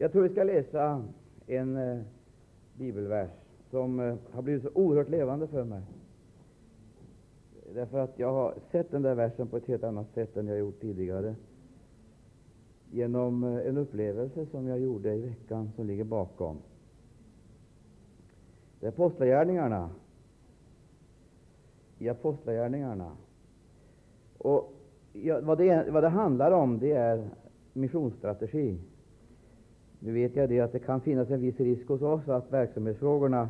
Jag tror vi ska läsa en eh, bibelvers som eh, har blivit så oerhört levande för mig. Därför att jag har sett den där versen på ett helt annat sätt än jag gjort tidigare. Genom eh, en upplevelse som jag gjorde i veckan som ligger bakom. Det är Apostlagärningarna. I Apostlagärningarna. Och ja, vad, det, vad det handlar om, det är missionsstrategi. Nu vet jag det att det kan finnas en viss risk hos oss att verksamhetsfrågorna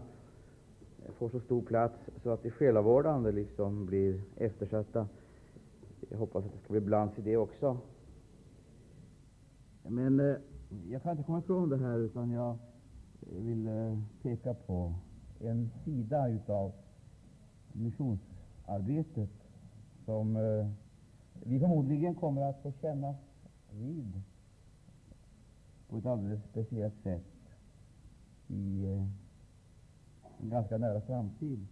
får så stor plats så att de själavårdande liksom blir eftersatta. Jag hoppas att det ska bli balans i det också. Men eh, jag kan inte komma ifrån det här, utan jag vill eh, peka på en sida utav missionsarbetet som eh, vi förmodligen kommer att få känna vid på ett alldeles speciellt sätt i eh, en ganska nära framtid.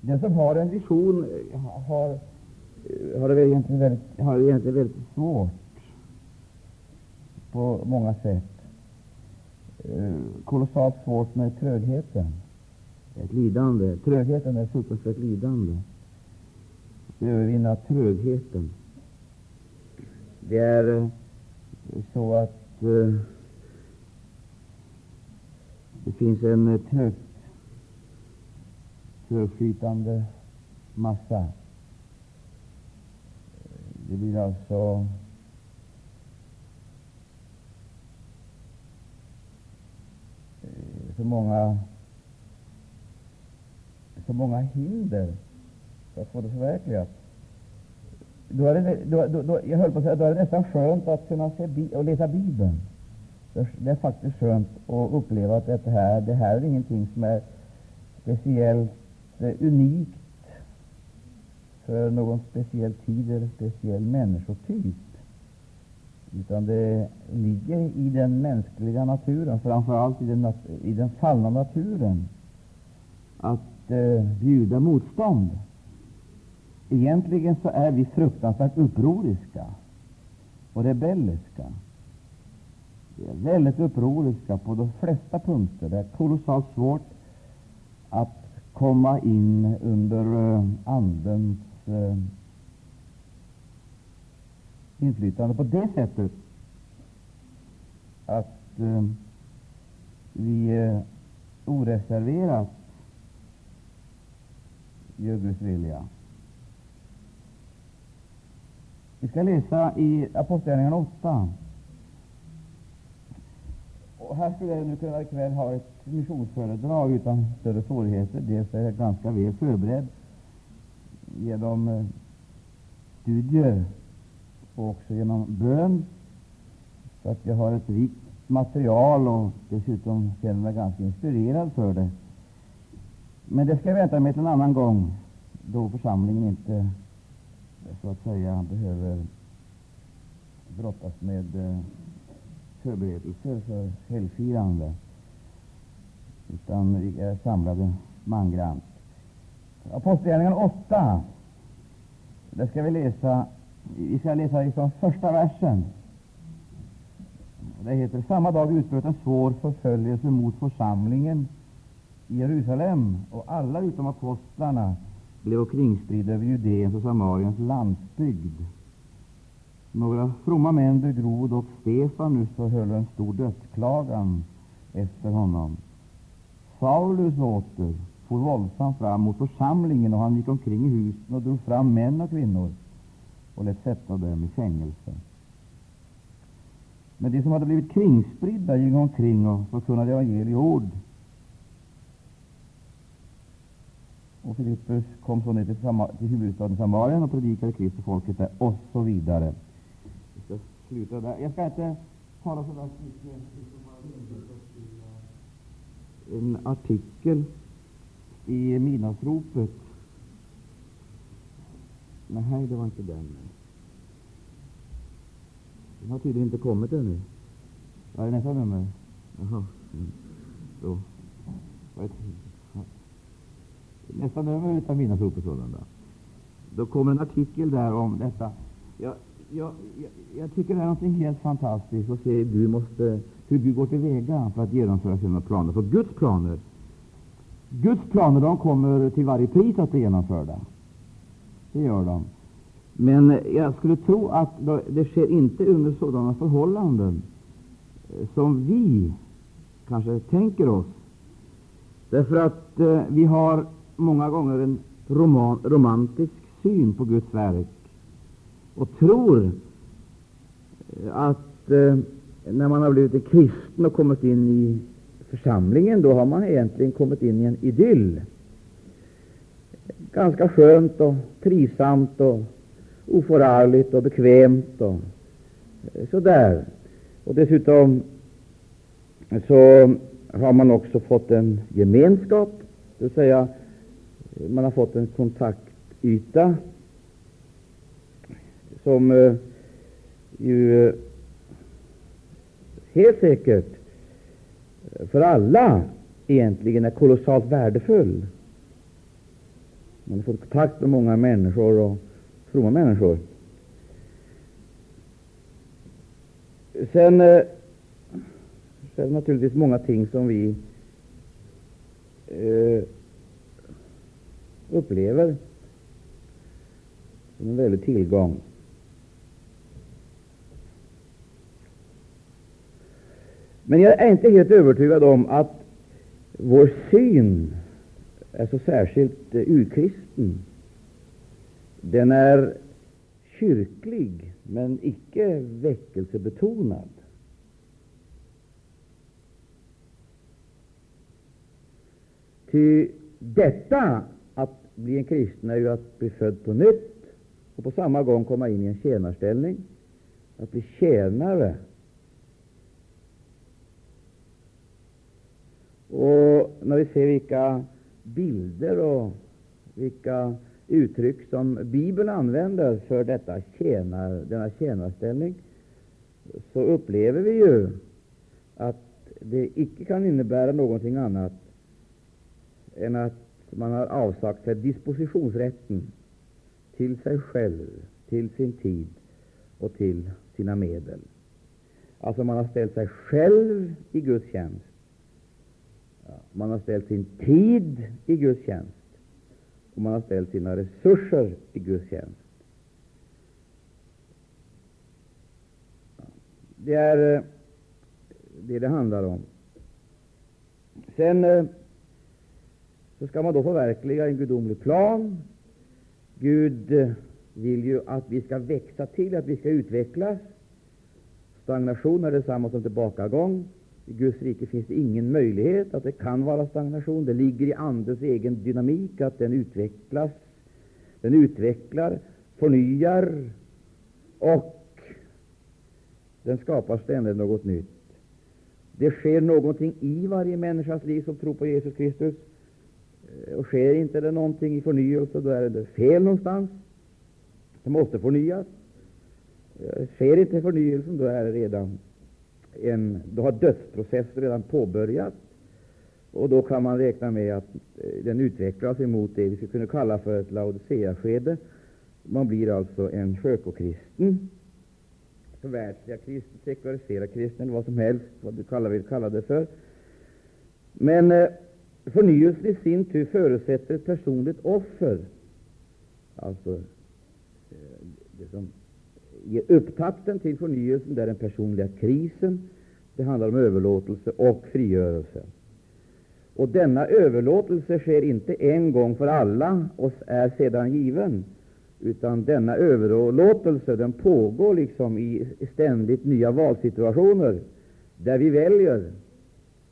Den som har en vision eh, har, eh, har, det egentligen väldigt, har det egentligen väldigt svårt på många sätt. Eh, kolossalt svårt med trögheten. Ett lidande. Trögheten är fruktansvärt lidande övervinna trögheten. Det är eh, så att eh, det finns en eh, trögt, trögflytande massa. Det blir alltså så många, så många hinder att få det förverkligat. Då är det, då, då, då, jag höll på att säga, då är det nästan skönt att kunna se bi och läsa Bibeln. Det är faktiskt skönt att uppleva att det här, det här är ingenting som är speciellt eh, unikt för någon speciell tid eller speciell människotyp. Utan det ligger i den mänskliga naturen, framför allt i den, i den fallna naturen, att eh, bjuda motstånd. Egentligen så är vi fruktansvärt upproriska och rebelliska. Vi är väldigt upproriska på de flesta punkter. Det är kolossalt svårt att komma in under eh, Andens eh, inflytande på det sättet att eh, vi oreserverat gör Guds vilja. Vi ska läsa i Apostlagärningarna 8. Och här skulle jag nu kunna ikväll ha ett missionsföredrag utan större svårigheter. Dels är jag ganska väl förberedd genom eh, studier och också genom bön, så att jag har ett rikt material och dessutom känner mig ganska inspirerad för det. Men det ska jag vänta med till en annan gång, då församlingen inte så att säga behöver brottas med eh, förberedelser för helgfirande, utan vi är samlade mangrant. Apostlagärningarna 8, där ska vi läsa, vi ska läsa ifrån första versen. Det heter Samma dag utbröt en svår förföljelse mot församlingen i Jerusalem, och alla utom apostlarna blev kringspridda över Judeens och Samariens landsbygd. Några fromma män begrov dock Stefanus och höll en stor dödsklagan efter honom. Saulus åter for våldsamt fram mot församlingen, och han gick omkring i husen och drog fram män och kvinnor och lät sätta dem i fängelse. Men de som hade blivit kringspridda gick omkring och förkunnade evangeliord Och Filippus kom så ner till, till huvudstaden Samarien och predikade Kristus folket där, och så vidare. Jag ska sluta där. Jag ska inte tala så värst mycket. En artikel i midnattsropet. Nej, det var inte den. Den har tydligen inte kommit ännu. Vad är nästa nummer? Jaha. Mm. Då. Vad är nästa nummer av Midnattsropet sålunda. Då kommer en artikel där om detta jag, jag, jag, tycker det är något helt fantastiskt att se Gud måste, hur Gud går till väga för att genomföra sina planer. För Guds planer Guds planer de kommer till varje pris att bli genomförda. Det gör de. Men jag skulle tro att det sker inte under sådana förhållanden eh, som vi kanske tänker oss. Därför att eh, vi har många gånger en roman, romantisk syn på Guds verk och tror eh, att eh, när man har blivit kristen och kommit in i församlingen, då har man egentligen kommit in i en idyll. Ganska skönt och trivsamt och oförargligt och bekvämt och eh, sådär. Och dessutom eh, så har man också fått en gemenskap, det vill säga man har fått en kontaktyta som eh, ju eh, helt säkert för alla egentligen är kolossalt värdefull. Man har fått kontakt med många människor och fromma människor. Sen, eh, så är det naturligtvis många ting som vi eh, upplever som en väldig tillgång. Men jag är inte helt övertygad om att vår syn är så särskilt eh, urkristen. Den är kyrklig, men icke väckelsebetonad. Ty detta bli en kristen är ju att bli född på nytt och på samma gång komma in i en tjänarställning, att bli tjänare. Och när vi ser vilka bilder och vilka uttryck som Bibeln använder för detta tjänar, denna tjänarställning, så upplever vi ju att det icke kan innebära någonting annat än att man har avsagt sig dispositionsrätten till sig själv, till sin tid och till sina medel. Alltså man har ställt sig själv i Guds tjänst man har ställt sin tid i Guds tjänst och man har ställt sina resurser i Guds tjänst. Det är eh, det det handlar om. Sen eh, så skall man då förverkliga en gudomlig plan. Gud eh, vill ju att vi skall växa till, att vi skall utvecklas. Stagnation är detsamma som tillbakagång. I Guds rike finns det ingen möjlighet att det kan vara stagnation. Det ligger i Andens egen dynamik att den utvecklas. Den utvecklar, förnyar och den skapar ständigt något nytt. Det sker någonting i varje människas liv som tror på Jesus Kristus. Eh, och sker inte det någonting i förnyelse, då är det fel någonstans. Det måste förnyas. Eh, sker inte förnyelsen, då är det redan en, då har dödsprocessen redan påbörjats. Och då kan man räkna med att eh, den utvecklas emot det vi skulle kunna kalla för ett Laodicea-skede. Man blir alltså en sjökokristen, förvärldsliga kristen, sekulariserad kristen, eller vad som helst, vad du kallar, vill kalla det för. Men förnyelsen i sin tur förutsätter ett personligt offer. Alltså, eh, det som ger upptakten till förnyelsen, det är den personliga krisen. Det handlar om överlåtelse och frigörelse. Och denna överlåtelse sker inte en gång för alla och är sedan given, utan denna överlåtelse den pågår liksom i ständigt nya valsituationer, där vi väljer,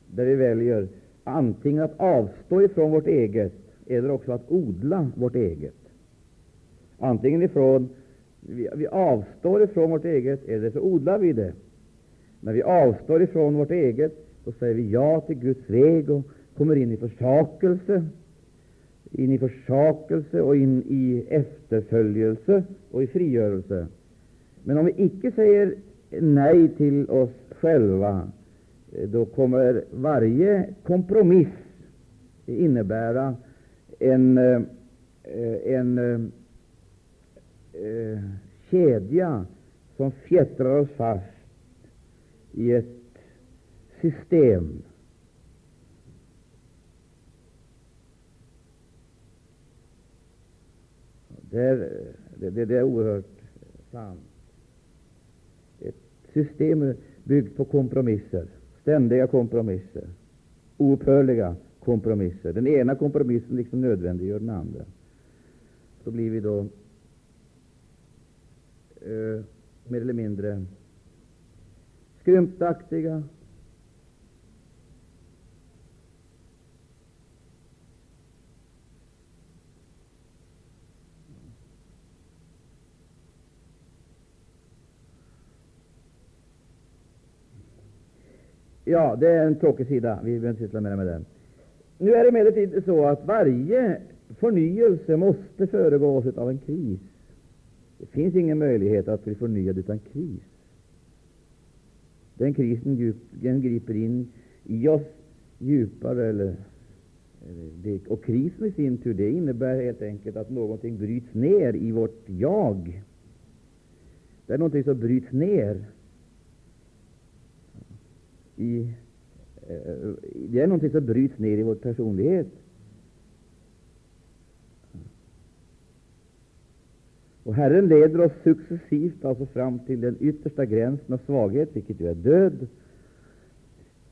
där vi väljer antingen att avstå ifrån vårt eget eller också att odla vårt eget. Antingen ifrån vi, vi avstår ifrån vårt eget, eller så odlar vi det. När vi avstår ifrån vårt eget, så säger vi ja till Guds väg och kommer in i försakelse, in i försakelse och in i efterföljelse och i frigörelse. Men om vi icke säger nej till oss själva, då kommer varje kompromiss innebära en, eh, en eh, eh, kedja som fjättrar oss fast i ett system. Det är, det, det är oerhört sant. Ett system byggt på kompromisser, ständiga kompromisser, oupphörliga kompromisser. Den ena kompromissen liksom nödvändiggör den andra. Så blir vi då eh, mer eller mindre skrymtaktiga. Ja, det är en tråkig sida. Vi behöver inte syssla mer med den. Nu är det emellertid så att varje förnyelse måste föregås av en kris. Det finns ingen möjlighet att bli förnyad utan kris. Den krisen den griper in i oss djupare. Eller, och krisen i sin tur det innebär helt enkelt att någonting bryts ner i vårt jag. Det är någonting som bryts ner i eh, det är någonting som bryts ner i vår personlighet. Och Herren leder oss successivt alltså fram till den yttersta gränsen av svaghet, vilket ju är död.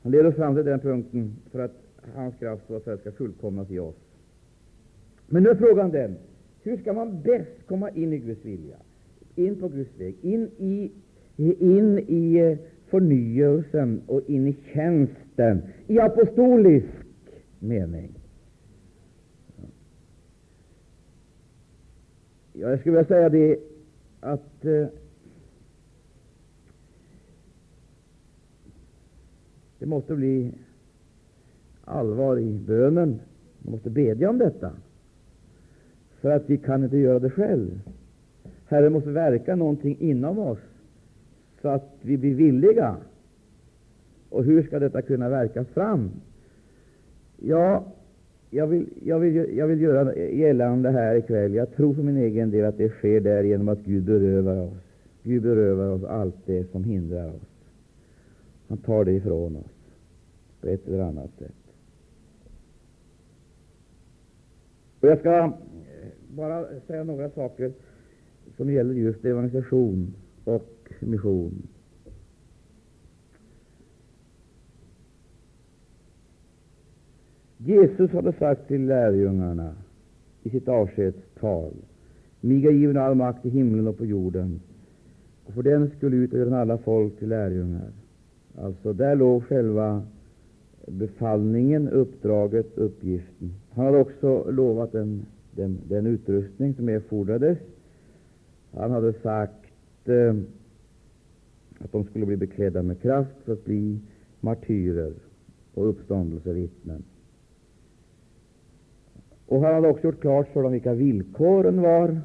Han leder oss fram till den punkten för att hans kraft ska fullkomnas i oss. Men nu är frågan den, hur skall man bäst komma in i Guds vilja, in på Guds väg, in i, in i förnyelsen och in i tjänsten i apostolisk mening? Ja, jag skulle vilja säga det att eh, det måste bli allvar i bönen. Man måste bedja om detta, för att vi kan inte göra det själv. Herren måste verka någonting inom oss, så att vi blir villiga. Och hur skall detta kunna verkas fram? Ja, jag vill, jag, vill, jag vill göra gällande här ikväll, jag tror för min egen del att det sker där genom att Gud berövar oss. Gud berövar oss allt det som hindrar oss. Han tar det ifrån oss på ett eller annat sätt. Och jag ska bara säga några saker som gäller just evangelisation och mission. Jesus hade sagt till lärjungarna i sitt avskedstal Mig är given all makt i himlen och på jorden, och för den skulle ut och göra alla folk till lärjungar. Alltså, där låg själva befallningen, uppdraget, uppgiften. Han hade också lovat den, den, den utrustning som erfordrades. Han hade sagt eh, att de skulle bli beklädda med kraft för att bli martyrer och uppståndelsevittnen. Och han hade också gjort klart för dem vilka villkoren var.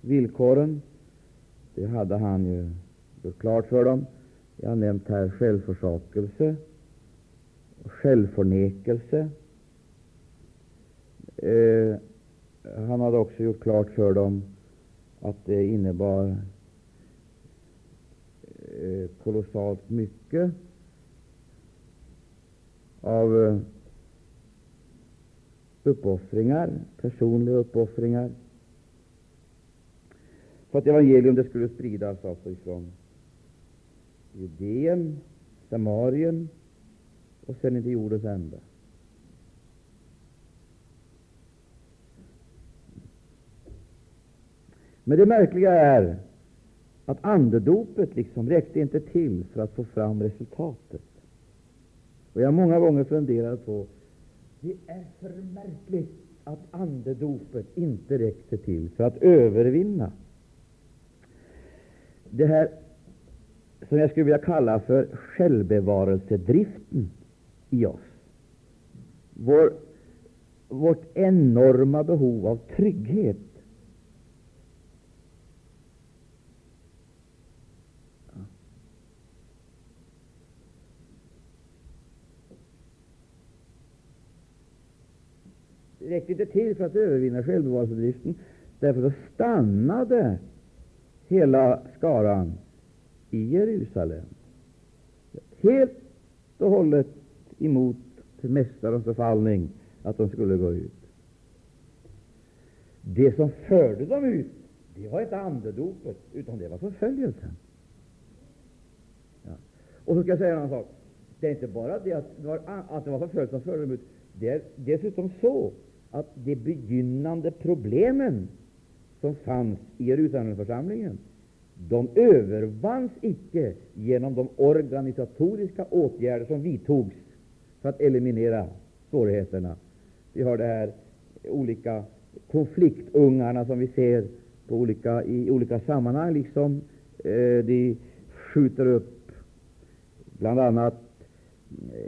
Villkoren, det hade han ju gjort klart för dem. Jag har nämnt här självförsakelse och självförnekelse. Eh, han hade också gjort klart för dem att det innebar Eh, kolossalt mycket av eh, uppoffringar, personliga uppoffringar, för att evangelium det skulle spridas alltså ifrån Judeen, Samarien och sen inte jordens ände. Men det märkliga är att andedopet liksom räckte inte till för att få fram resultatet. Och jag har många gånger funderat på det är för märkligt att andedopet inte räckte till för att övervinna det här som jag skulle vilja kalla för självbevarelsedriften i oss. Vår, vårt enorma behov av trygghet räckte inte till för att övervinna självbevarelsedriften. Därför så stannade hela skaran i Jerusalem. Helt och hållet emot Mästarens befallning att de skulle gå ut. Det som förde dem ut, det var inte andedopet, utan det var förföljelsen. Ja. Och så ska jag säga en annan sak. Det är inte bara det att det var, att det var förföljelsen som förde dem ut. Det är dessutom så att de begynnande problemen som fanns i Jerusalemförsamlingen, de övervanns icke genom de organisatoriska åtgärder som vidtogs för att eliminera svårigheterna. Vi har de här olika konfliktungarna som vi ser på olika, i olika sammanhang. Liksom, eh, de skjuter upp bl.a.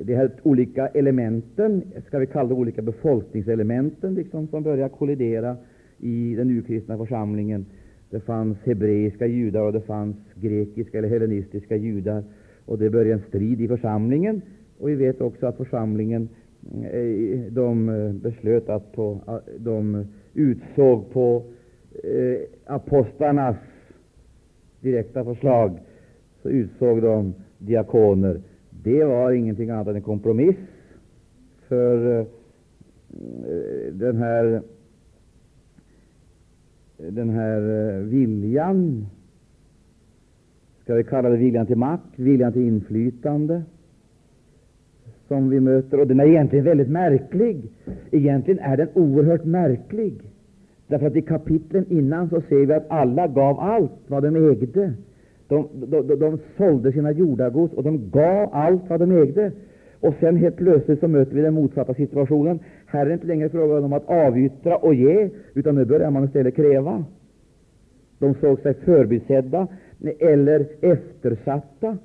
De här olika elementen, ska vi kalla det olika befolkningselementen, liksom, som börjar kollidera i den urkristna församlingen. Det fanns hebreiska judar och det fanns grekiska eller hellenistiska judar. Och det började en strid i församlingen. Och vi vet också att församlingen eh, de eh, beslöt att på, de utsåg på eh, apostlarnas direkta förslag så utsåg de diakoner. Det var ingenting annat än en kompromiss för eh, den här den här eh, viljan, ska vi kalla det viljan till makt, viljan till inflytande, som vi möter. Och den är egentligen väldigt märklig. Egentligen är den oerhört märklig. Därför att i kapitlen innan så ser vi att alla gav allt vad de ägde. De, de, de, sålde sina jordagods och de gav allt vad de ägde. Och sen helt plötsligt så möter vi den motsatta situationen. Här är det inte längre frågan om att avyttra och ge, utan nu börjar man istället kräva. De såg sig förbisedda eller eftersatta.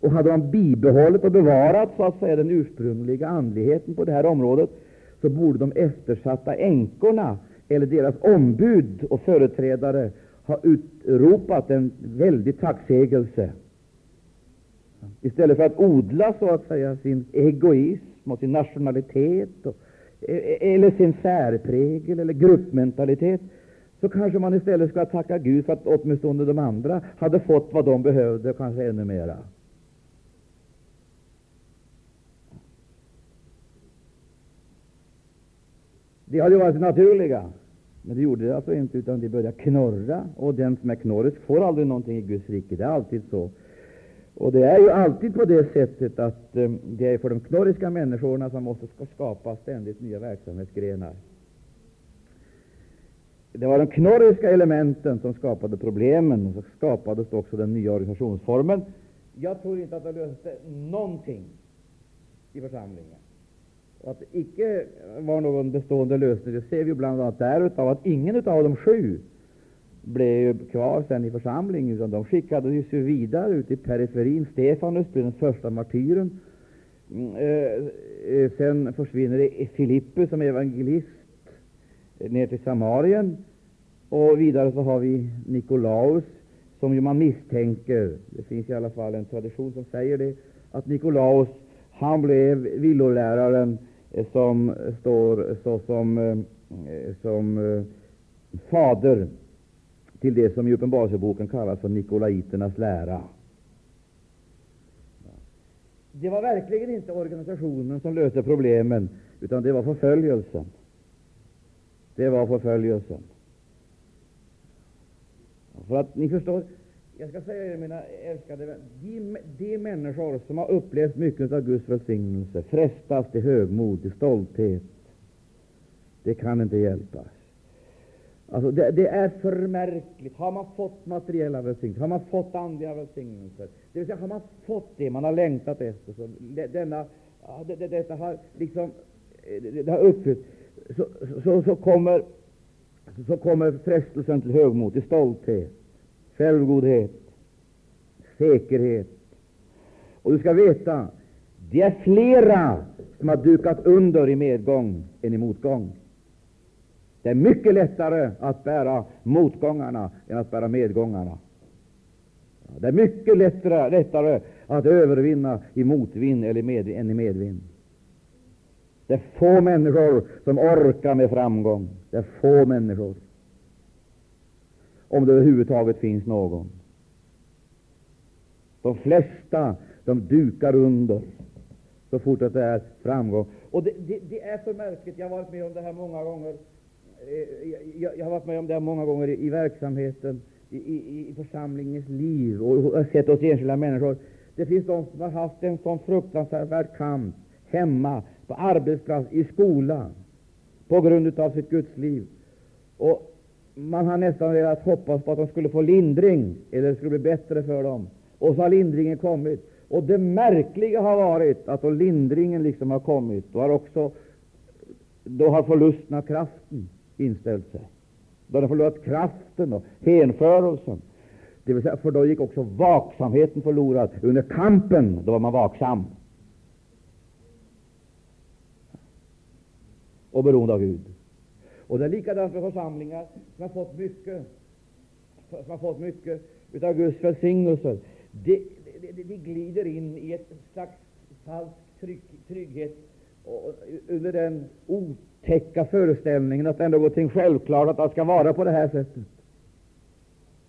Och hade man bibehållit och bevarat så att säga den ursprungliga andligheten på det här området, så borde de eftersatta änkorna eller deras ombud och företrädare har utropat en väldig tacksägelse Istället för att odla så att säga sin egoism och sin nationalitet och, e-, e-, eller sin särprägel eller gruppmentalitet, så kanske man istället ska tacka Gud för att åtminstone de andra hade fått vad de behövde, kanske ännu mera. Det hade ju varit det naturliga, men det gjorde det alltså inte, utan de började knorra. Och den som är knorrisk får aldrig någonting i Guds rike. Det är alltid så. Och det är ju alltid på det sättet att um, det är för de knorriska människorna som måste skapa ständigt nya verksamhetsgrenar. Det var de knorriska elementen som skapade problemen, och så skapades också den nya organisationsformen. Jag tror inte att det löste någonting i församlingen. Att det icke var någon bestående lösning, det ser vi bl.a. därutav att ingen av de sju blev kvar sen i församlingen, utan de skickades ju vidare ut i periferin. Stefanus blev den första martyren. Mm, eh, eh, sen försvinner Filippus som evangelist eh, ner till Samarien. Och vidare så har vi Nikolaus, som ju man misstänker, det finns i alla fall en tradition som säger det, att Nikolaus, han blev villoläraren som står såsom eh, som eh, fader till det som i Uppenbarelseboken kallas för Nikolaiternas lära. Det var verkligen inte organisationen som löste problemen, utan det var förföljelsen. Det var förföljelsen. För att ni förstår, jag ska säga er, mina älskade vänner, de, de människor som har upplevt mycket av Guds välsignelse frestas till högmod, till stolthet. Det kan inte hjälpas. Alltså det, det, är för märkligt. Har man fått materiella välsignelser, har man fått andliga välsignelser, det vill säga har man fått det man har längtat efter, så denna, det, det, detta har liksom eh, det, har uppfyllt, så, så, så, kommer, så kommer frestelsen till högmod, till stolthet, självgodhet, säkerhet. Och du ska veta, det är flera som har dukat under i medgång än i motgång. Det är mycket lättare att bära motgångarna än att bära medgångarna. Det är mycket lättare, lättare att övervinna i motvind eller med, än i medvind. Det är få människor som orkar med framgång. Det är få människor om det överhuvudtaget finns någon. De flesta de dukar under så fort att det är framgång. Och det, det, det, är så märkligt. Jag har varit med om det här många gånger. Eh, jag, jag har varit med om det här många gånger i, i verksamheten, i, i, i, församlingens liv, och, och sett hos enskilda människor. Det finns de som har haft en sån fruktansvärd kamp hemma, på arbetsplats, i skolan, på grund av sitt gudsliv. Och man har nästan velat hoppas på att de skulle få lindring, eller det skulle bli bättre för dem. Och så har lindringen kommit. Och det märkliga har varit att då lindringen liksom har kommit, då har också då har förlusten av kraften inställt sig. Då har de förlorat kraften och hänförelsen. Det vill säga, för då gick också vaksamheten förlorad. Under kampen då var man vaksam och beroende av Gud. Och det är likadant med församlingar som har fått mycket, som har fått mycket av Guds välsignelser. De, de, de, glider in i ett slags falsk trygg, trygghet och, under den otäcka föreställningen att det är någonting självklart att det ska vara på det här sättet.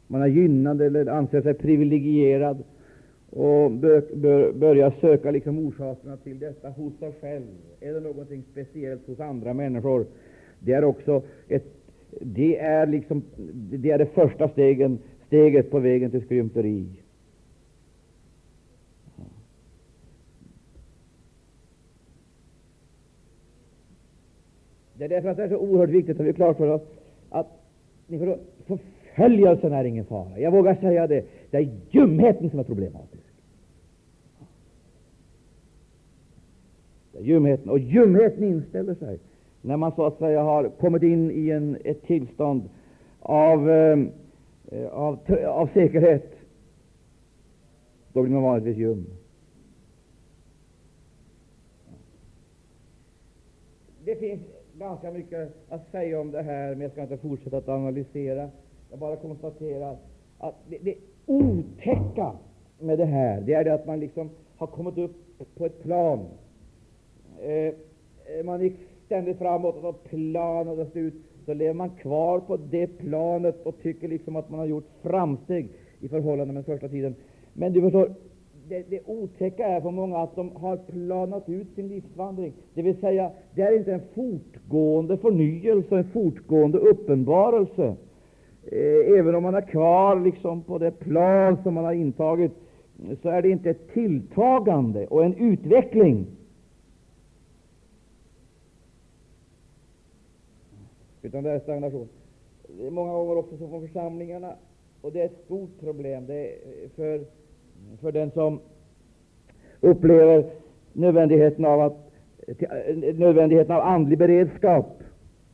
Man är gynnad eller anser sig privilegierad och bör, bör, börja söka liksom orsakerna till detta hos sig själv. Är det någonting speciellt hos andra människor? Det är också ett, det är liksom, det är det första stegen, steget på vägen till skrymteri. Det är därför att det är så oerhört viktigt att vi är klart för oss att ni förstår, förföljelsen är ingen fara. Jag vågar säga det. Det är ljumheten som är problematisk. Det är ljumheten. Och ljumheten inställer sig när man så att säga har kommit in i en, ett tillstånd av, eh, eh av, av säkerhet. Då blir man vanligtvis ljum. Det finns ganska mycket att säga om det här, men jag ska inte fortsätta att analysera. Jag bara konstaterar att det, det otäcka med det här, det är det att man liksom har kommit upp på ett plan. Eh, man gick ständigt framåt, och så planet ut, så lever man kvar på det planet och tycker liksom att man har gjort framsteg i förhållande med första tiden. Men du förstår, det, det otäcka är för många att de har planat ut sin livsvandring. Det vill säga, det är inte en fortgående förnyelse, en fortgående uppenbarelse. Eh, även om man är kvar liksom på det plan som man har intagit, så är det inte ett tilltagande och en utveckling. Utan det är stagnation. Det är många gånger också så från församlingarna, och det är ett stort problem. Det är för för den som upplever nödvändigheten av, att, nödvändigheten av andlig beredskap,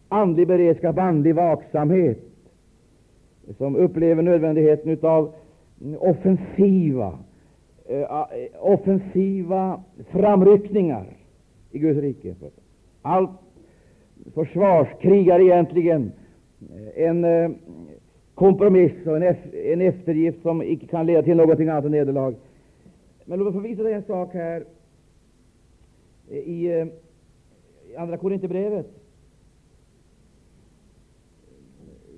andlig beredskap, andlig vaksamhet, som upplever nödvändigheten av offensiva, eh, offensiva framryckningar i Guds rike. Allt försvarskrig är egentligen en eh, kompromiss och en, eftergift som icke kan leda till någonting annat än nederlag. Men låt mig få visa dig en sak här i, eh, Andra Korinthierbrevet,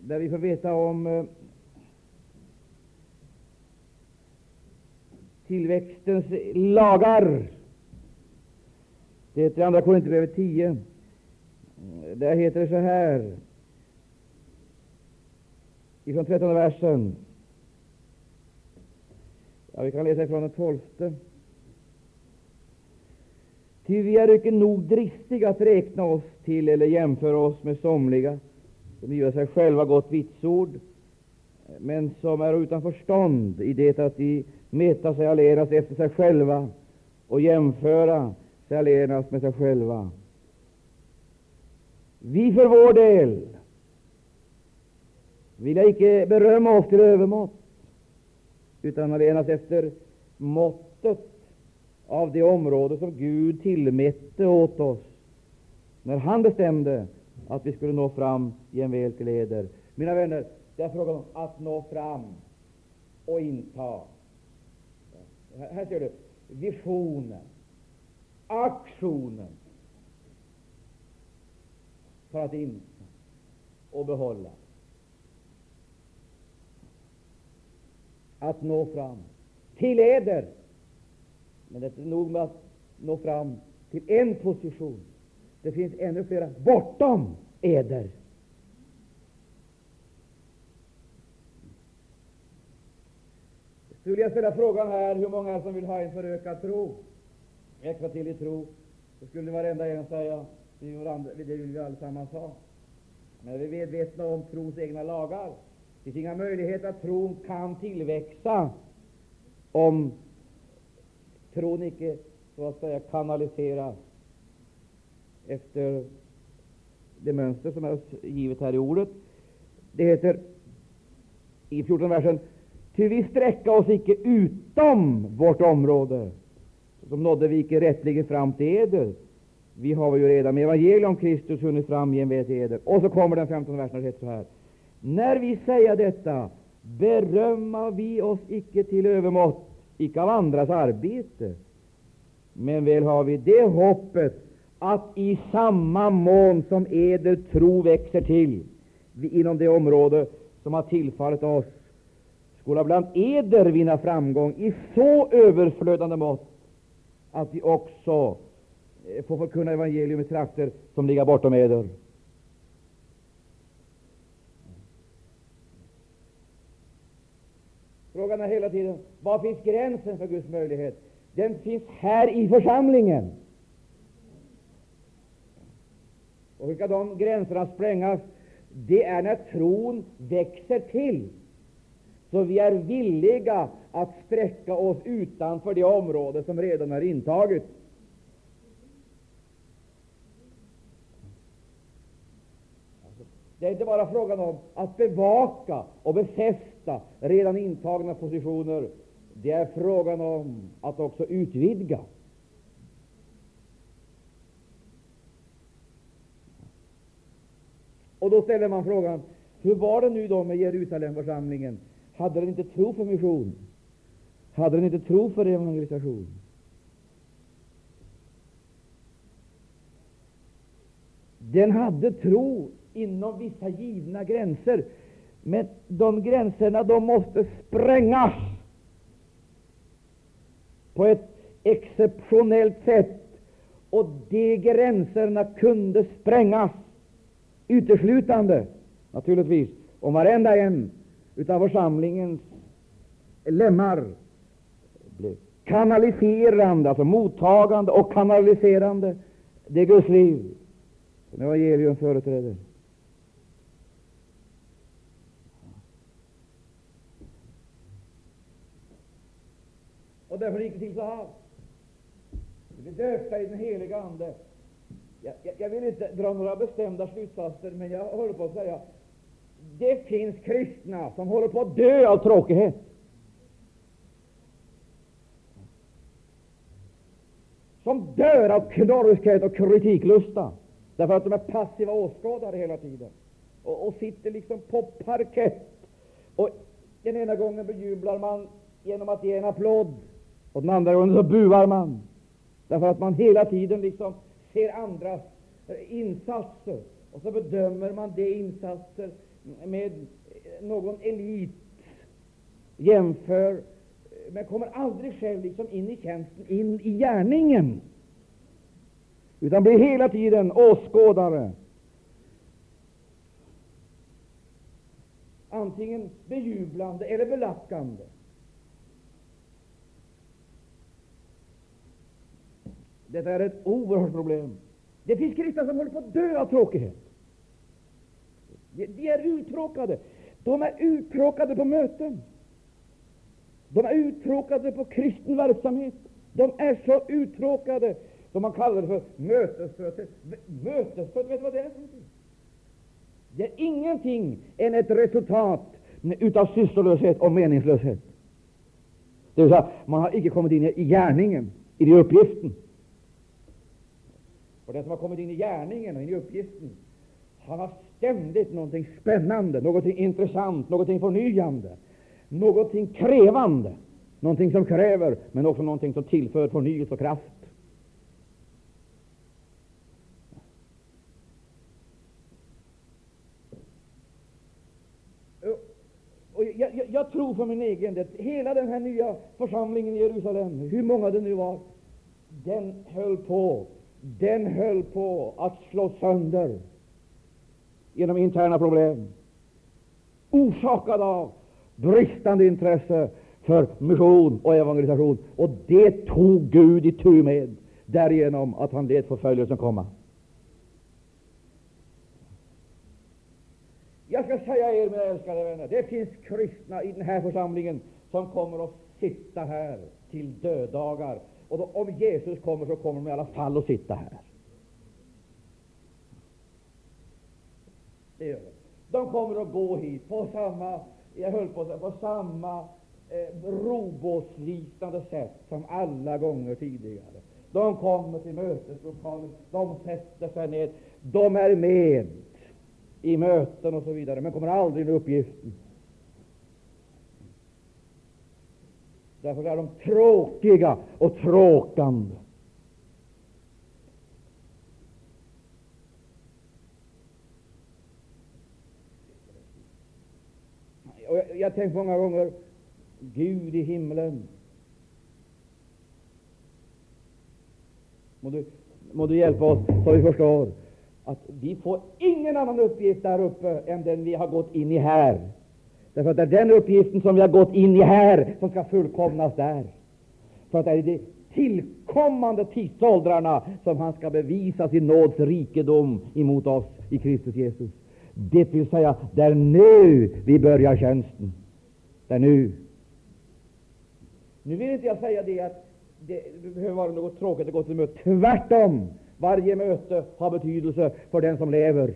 där vi får veta om eh, tillväxtens lagar. Det heter i Andra Korinthierbrevet 10. Där heter det så här ifrån trettonde versen. Ja, vi kan läsa ifrån den tolfte. Ty vi är icke nog dristiga att räkna oss till eller jämföra oss med somliga, som giva sig själva gott vitsord, men som är utan förstånd i det att de mäta sig allenast efter sig själva och jämföra sig allenast med sig själva. Vi för vår del vill jag icke berömma oss till övermått, utan allenast efter måttet av det område som Gud tillmätte åt oss när han bestämde att vi skulle nå fram jämväl till eder. Mina vänner, det är frågan om att nå fram och inta. Här ser du visionen, aktionen för att inta och behålla att nå fram till eder. Men det är inte nog med att nå fram till en position. Det finns ännu flera bortom eder. Skulle jag ställa frågan här hur många som vill ha en förökad tro, växa till i tro, så skulle varenda en säga det vill vi allesammans ha. Men vi är medvetna om trons egna lagar. Det finns inga möjligheter att tron kan tillväxa om tron icke så att säga kanaliseras efter det mönster som är givet här i ordet. Det heter i 14 versen Ty vi sträcka oss icke utom vårt område, som nådde vi icke rättligen fram till eder. Vi har ju redan med evangelium om Kristus hunnit fram jämväl till eder. Och så kommer den 15 versen och så här. När vi säger detta, berömma vi oss icke till övermått, icke av andras arbete, men väl har vi det hoppet att i samma mån som eder tro växer till vi inom det område som har tillfallit oss, skola bland eder vinna framgång i så överflödande mått att vi också Eh, få förkunna evangelium i trakter som ligger bortom eder. Frågan är hela tiden var finns gränsen för Guds möjlighet? Den finns här i församlingen. Och hur ska de gränserna sprängas? Det är när tron växer till, så vi är villiga att sträcka oss utanför det område som redan är intaget. Det är inte bara frågan om att bevaka och befästa redan intagna positioner. Det är frågan om att också utvidga. Och då ställer man frågan, hur var det nu då med Jerusalemförsamlingen? Hade den inte tro för mission? Hade den inte tro för evangelisation? Den hade tro inom vissa givna gränser, men de gränserna de måste sprängas på ett exceptionellt sätt. Och de gränserna kunde sprängas uteslutande, naturligtvis, om varenda en utav församlingens lemmar blev kanaliserande, alltså mottagande och kanaliserande det Guds liv som evangelium företräder. Därför gick det till så här. Vi blev döpta i den heliga Ande. Jag, jag, jag, vill inte dra några bestämda slutsatser, men jag håller på att säga det finns kristna som håller på att dö av tråkighet. Som dör av knorriskhet och kritiklusta, därför att de är passiva åskådare hela tiden och, och sitter liksom på parkett. Och den ena gången bejublar man genom att ge en applåd och den andra gången så buar man, därför att man hela tiden liksom ser andras eh, insatser, och så bedömer man de insatser med någon elit, jämför, eh, men kommer aldrig själv liksom in i tjänsten, in i gärningen, utan blir hela tiden åskådare. Antingen bejublande eller belackande. Detta är ett oerhört problem. Det finns kristna som håller på att dö av tråkighet. De, är uttråkade. De är uttråkade på möten. De är uttråkade på kristen verksamhet. De är så uttråkade De man kallar det för mötesfötter. Mötesfötter, vet du vad det är för någonting? Det är ingenting än ett resultat utav sysslolöshet och meningslöshet. Det vill säga, man har icke kommit in i gärningen, i den uppgiften. Och den som har kommit in i gärningen och in i uppgiften, han har ständigt någonting spännande, någonting intressant, någonting förnyande, någonting krävande, någonting som kräver, men också någonting som tillför förnyelse och kraft. Och jag, jag, jag tror för min egen del, hela den här nya församlingen i Jerusalem, hur många det nu var, den höll på, den höll på att slå sönder genom interna problem, orsakade av bristande intresse för mission och evangelisation. Och det tog Gud i tur med därigenom att han lät förföljelsen komma. Jag ska säga er, mina älskade vänner, det finns kristna i den här församlingen som kommer att sitta här till döddagar. Och då, om Jesus kommer, så kommer de i alla fall att sitta här. Det gör de. De kommer att gå hit på samma, jag höll på att säga, på samma eh, robåtsliknande sätt som alla gånger tidigare. De kommer till möteslokalen, de sätter sig ned, de är med i möten och så vidare, men kommer aldrig med uppgiften. Därför är de tråkiga och tråkande. Och jag, jag tänkt många gånger, Gud i himlen, må du, må du hjälpa oss så vi förstår att vi får ingen annan uppgift där uppe än den vi har gått in i här. Därför att det är den uppgiften som vi har gått in i här som ska fullkomnas där. För att det är i de tillkommande tidsåldrarna som han ska bevisa sin nåds rikedom emot oss i Kristus Jesus. Det vill säga, det är nu vi börjar tjänsten. Det är nu. Nu vill inte jag säga det att det behöver vara något tråkigt att gå till möte. Tvärtom! Varje möte har betydelse för den som lever.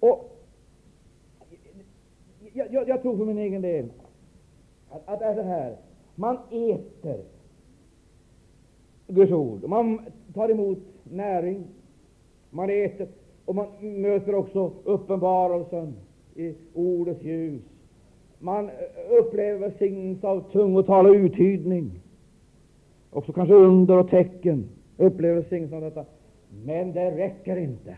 Och jag, jag, jag tror för min egen del att, att det är så här. Man äter Guds ord. Man tar emot näring. Man äter och man möter också uppenbarelsen i ordets ljus. Man eh, upplever välsignelse av tungotal och uttydning. Också kanske under och tecken. Upplever välsignelse av detta. Men det räcker inte.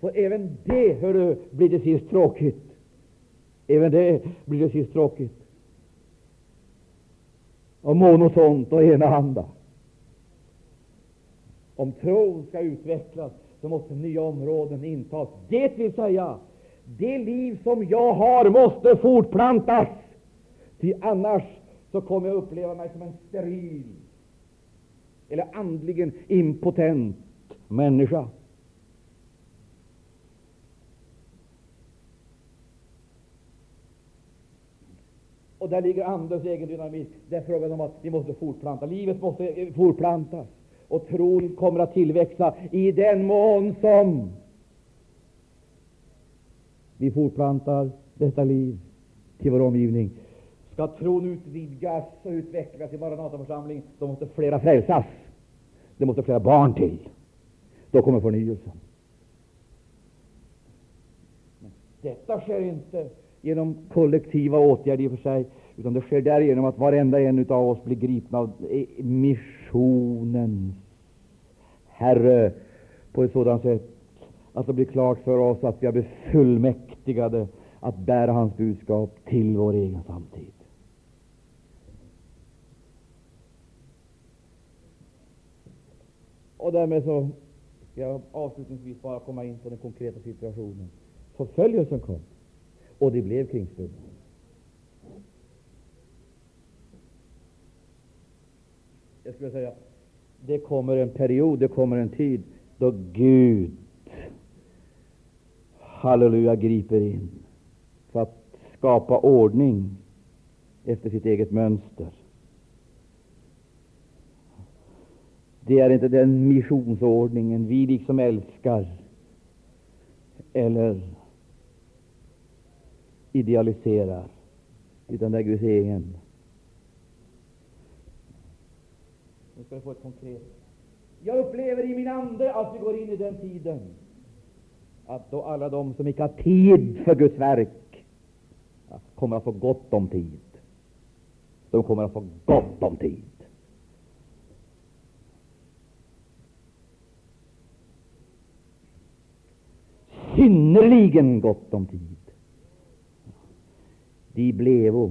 För även det, hör blir det sist tråkigt. Även det blir det sist tråkigt. Och monotont och enahanda. Om tron skall utvecklas, så måste nya områden intas. Det vill säga, det liv som jag har måste fortplantas. Ty annars så kommer jag uppleva mig som en steril eller andligen impotent människa. Och där ligger Andens egen dynamik. Det är frågan om att vi måste fortplanta. Livet måste fortplantas. Och tron kommer att tillväxa i den mån som vi fortplantar detta liv till vår omgivning. Ska tron utvidgas och utvecklas i Maranataförsamlingen, då måste flera frälsas. Det måste flera barn till. Då kommer förnyelsen. Men detta sker inte genom kollektiva åtgärder i och för sig, utan det sker därigenom att varenda en av oss blir gripna av eh, missionens Herre på ett sådant sätt att det blir klart för oss att vi har blivit fullmäktigade att bära hans budskap till vår egen samtid. Och därmed så ska jag avslutningsvis bara komma in på den konkreta situationen. Förföljelsen kom, och det blev kringstöd. Jag skulle säga det kommer en period, det kommer en tid då Gud halleluja, griper in för att skapa ordning efter sitt eget mönster. Det är inte den missionsordningen vi liksom älskar eller idealiserar, utan det är Guds egen. Nu ska du få ett konkret. Jag upplever i min ande att vi går in i den tiden att då alla de som icke har tid för Guds verk kommer att få gott om tid. De kommer att få gott om tid. synnerligen gott om tid. De blevo.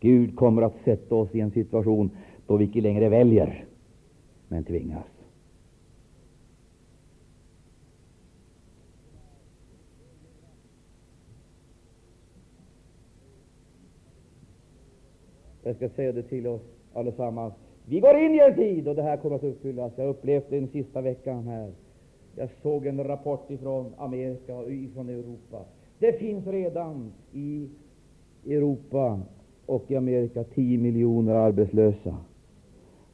Gud kommer att sätta oss i en situation då vi inte längre väljer, men tvingas. Jag ska säga det till oss allesammans. Vi går in i en tid och det här kommer att uppfyllas. Jag upplevde det den sista veckan här. Jag såg en rapport ifrån Amerika och ifrån Europa. Det finns redan i Europa och i Amerika 10 miljoner arbetslösa.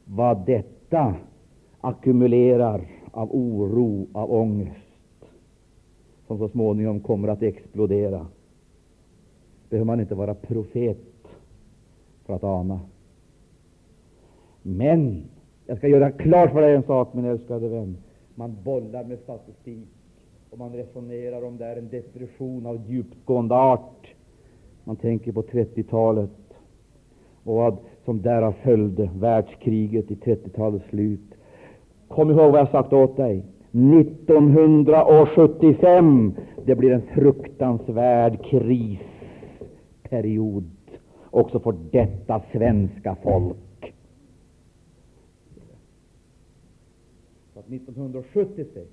Vad detta ackumulerar av oro, av ångest, som så småningom kommer att explodera, behöver man inte vara profet för att ana. Men jag ska göra klart för dig en sak, min älskade vän. Man bollar med statistik och man resonerar om det är en depression av djupgående art. Man tänker på 30-talet och vad som därav följde, världskriget i 30-talets slut. Kom ihåg vad jag sagt åt dig. 1975, det blir en fruktansvärd krisperiod också för detta svenska folk. 1976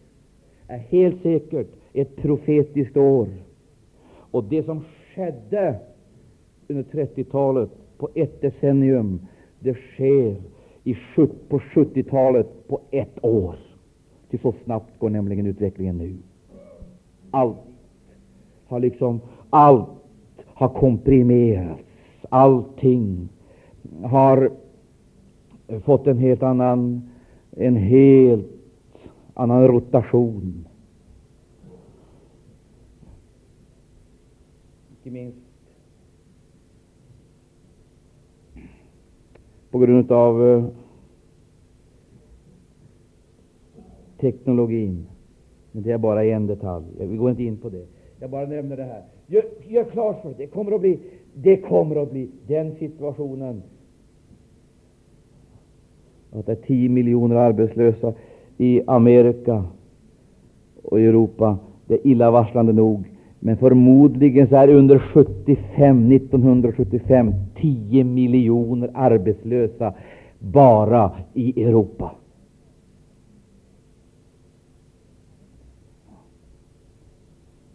är helt säkert ett profetiskt år. Och det som skedde under 30-talet på ett decennium, det sker i, på 70-talet på ett år. Till så snabbt går nämligen utvecklingen nu. Allt har liksom, allt har komprimerats. Allting har fått en helt annan, en helt annan rotation. Icke minst på grund av eh, teknologin. Men det är bara en detalj. Vi går inte in på det. Jag bara nämner det här. Gör, gör klart för det. Det kommer att bli, det kommer att bli den situationen att det är 10 miljoner arbetslösa i Amerika och i Europa. Det är illavarslande nog. Men förmodligen så är under 75, 1975 10 miljoner arbetslösa bara i Europa.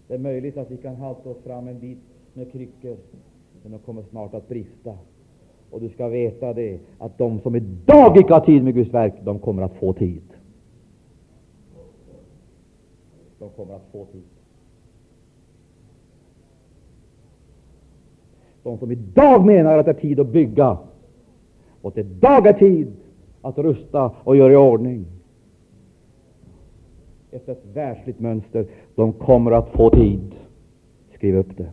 Det är möjligt att vi kan halta oss fram en bit med kryckor, men de kommer snart att brista. Och du ska veta det, att de som idag icke har tid med Guds verk, de kommer att få tid. De kommer att få tid. De som idag menar att det är tid att bygga, och att det idag är tid att rusta och göra i ordning efter ett världsligt mönster, de kommer att få tid. Skriv upp det.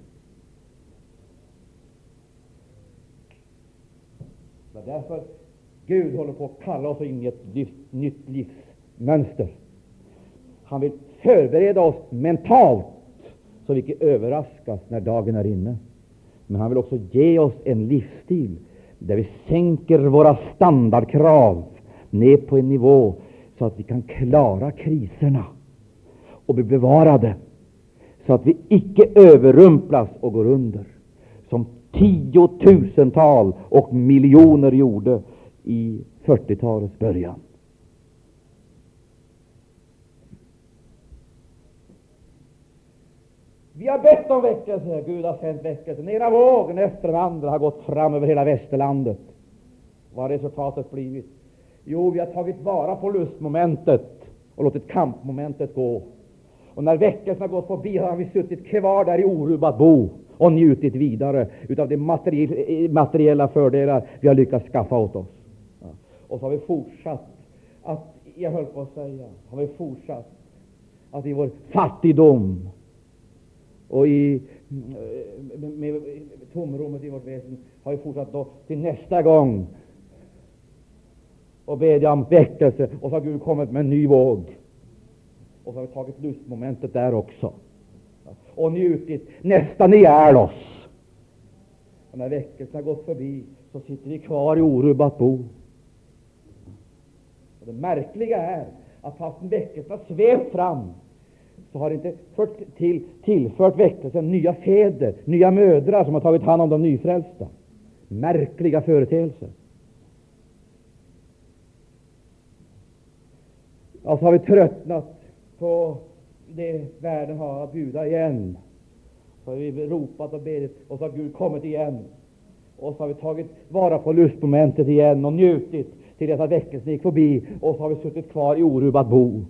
Det är därför Gud håller på att kalla oss in i ett nytt livsmönster. Han vill förbereda oss mentalt så vi inte överraskas när dagen är inne. Men han vill också ge oss en livsstil där vi sänker våra standardkrav ner på en nivå så att vi kan klara kriserna och bli bevarade, så att vi icke överrumplas och går under, som tiotusental och miljoner gjorde i 40-talets början. Vi har bett om väckelse. Gud har sänt väckelse. Den ena vågen efter den andra har gått fram över hela västerlandet. Vad har resultatet blivit? Jo, vi har tagit vara på lustmomentet och låtit kampmomentet gå. Och när väckelsen har gått förbi har vi suttit kvar där i orubbat bo och njutit vidare utav de materiella fördelar vi har lyckats skaffa åt oss. Och så har vi fortsatt att, jag höll på att säga, har vi fortsatt att i vår fattigdom och i eh, med, med tomrummet i vårt väsen har vi fortsatt då till nästa gång och bedja om väckelse, och så har Gud kommit med en ny våg. Och så har vi tagit lustmomentet där också och njutit nästan ihjäl oss. Och när väckelsen har gått förbi så sitter vi kvar i orubbat bo. Och det märkliga är att fastän väckelsen har svept fram så har det inte fört till, tillfört väckelsen nya fäder, nya mödrar som har tagit hand om de nyfrälsta. Märkliga företeelser. Och så har vi tröttnat på det världen har att bjuda igen. Så har vi ropat och bedit, och så har Gud kommit igen. Och så har vi tagit vara på lustmomentet igen och njutit till dess att väckelsen gick förbi, och så har vi suttit kvar i orubbat bo.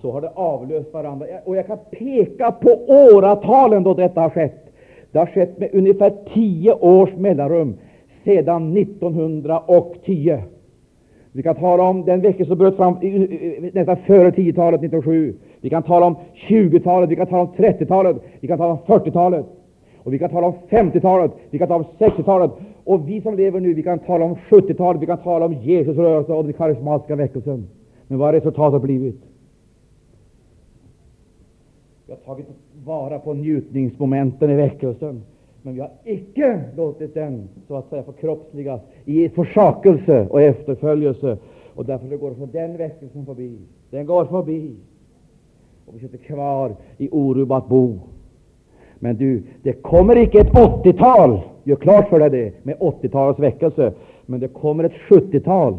Så har det avlöst varandra. Och jag kan peka på åratalen då detta har skett. Det har skett med ungefär tio års mellanrum sedan 1910. Vi kan tala om den vecka som bröt fram nästan före 10-talet, 1907. Vi kan tala om 20-talet, vi kan tala om 30-talet, vi kan tala om 40-talet. Och vi kan tala om 50-talet, vi kan tala om 60-talet. Och vi som lever nu, vi kan tala om 70-talet, vi kan tala om Jesus rörelse och den karismatiska väckelsen. Men vad har resultatet blivit? Vi har tagit vara på njutningsmomenten i väckelsen. Men vi har icke låtit den så att säga förkroppsligas i försakelse och efterföljelse. Och därför går för den väckelsen förbi. Den går förbi. Och vi sitter kvar i orubbat bo. Men du, det kommer icke ett 80-tal, gör klart för dig det, med 80-talets väckelse. Men det kommer ett 70-tal.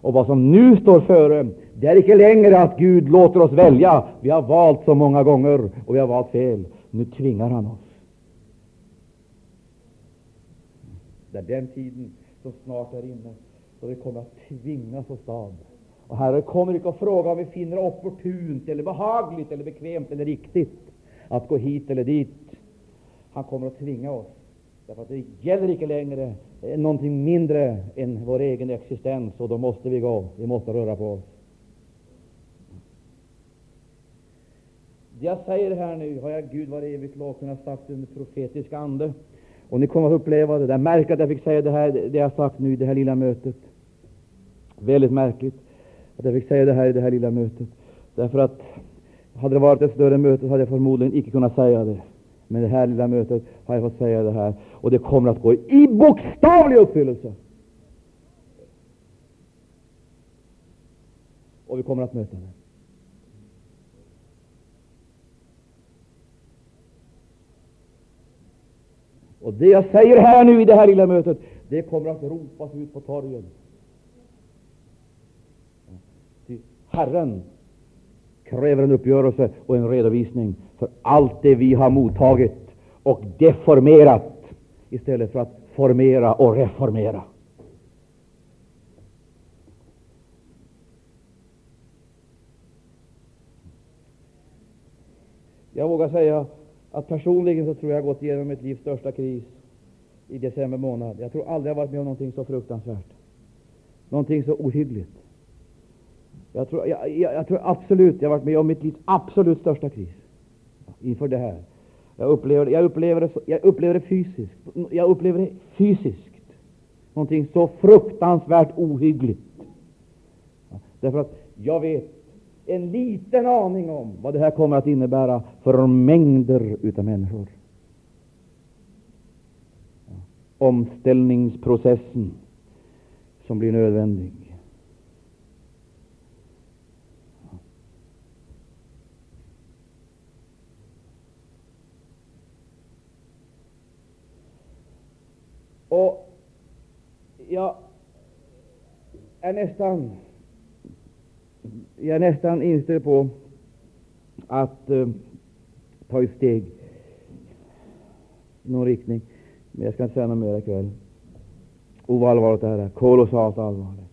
Och vad som nu står före, det är icke längre att Gud låter oss välja. Vi har valt så många gånger och vi har valt fel. Nu tvingar han oss. Det är den tiden som snart är inne, då vi kommer att tvingas åstad. Och Herren kommer inte att fråga om vi finner det opportunt, eller behagligt, eller bekvämt, eller riktigt att gå hit eller dit. Han kommer att tvinga oss, därför att det gäller inte längre någonting mindre än vår egen existens, och då måste vi gå. Vi måste röra på oss. Det jag säger här nu har jag, Gud var evigt lov, kunnat sagt under profetisk ande. Och ni kommer att uppleva det. Det är märkligt att jag fick säga det här, det jag sagt nu i det här lilla mötet. Väldigt märkligt att jag fick säga det här i det här lilla mötet. Därför att hade det varit ett större möte hade jag förmodligen icke kunnat säga det. Men det här lilla mötet har jag fått säga det här. Och det kommer att gå i bokstavlig uppfyllelse. Och vi kommer att möta det. Och det jag säger här nu i det här lilla mötet, det kommer att ropas ut på torgen. Herren kräver en uppgörelse och en redovisning för allt det vi har mottagit och deformerat istället för att formera och reformera. Jag vågar säga att personligen så tror jag jag gått igenom mitt livs största kris i december månad. Jag tror aldrig jag varit med om någonting så fruktansvärt, någonting så ohyggligt. Jag tror, jag, jag, jag tror absolut jag varit med om mitt livs absolut största kris inför det här. Jag upplever, jag upplever, det, jag upplever det fysiskt. Jag upplever det fysiskt. Någonting så fruktansvärt ohyggligt. Därför att jag vet en liten aning om vad det här kommer att innebära för mängder utav människor. Omställningsprocessen som blir nödvändig. Och jag är nästan jag är nästan inställd på att uh, ta ett steg i någon riktning. Men jag ska inte säga något mer ikväll. Oh, vad allvarligt det här är. Kolossalt allvarligt.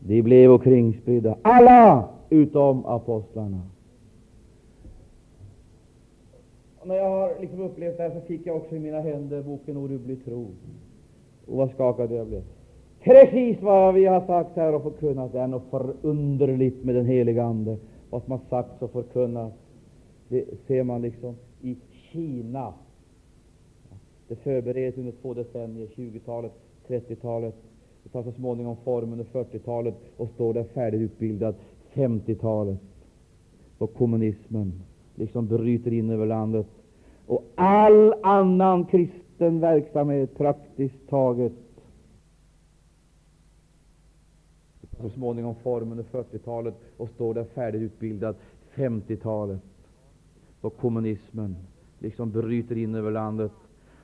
De blev omkringspridda, alla utom apostlarna. När jag har liksom upplevt det här, så fick jag också i mina händer boken Orubblig tro. Och vad skakad jag blev. Precis vad vi har sagt här och förkunnat. Det är något förunderligt med den heliga Ande. Vad som har sagts och förkunnats. Det ser man liksom i Kina. Det förbereds under två decennier, 20-talet, 30-talet. Det tar så småningom form under 40-talet och står där färdigutbildat 50-talet. då kommunismen liksom bryter in över landet. Och all annan kristen verksamhet praktiskt taget. Så småningom form under 40-talet och står där färdigutbildad 50-talet. Då kommunismen liksom bryter in över landet.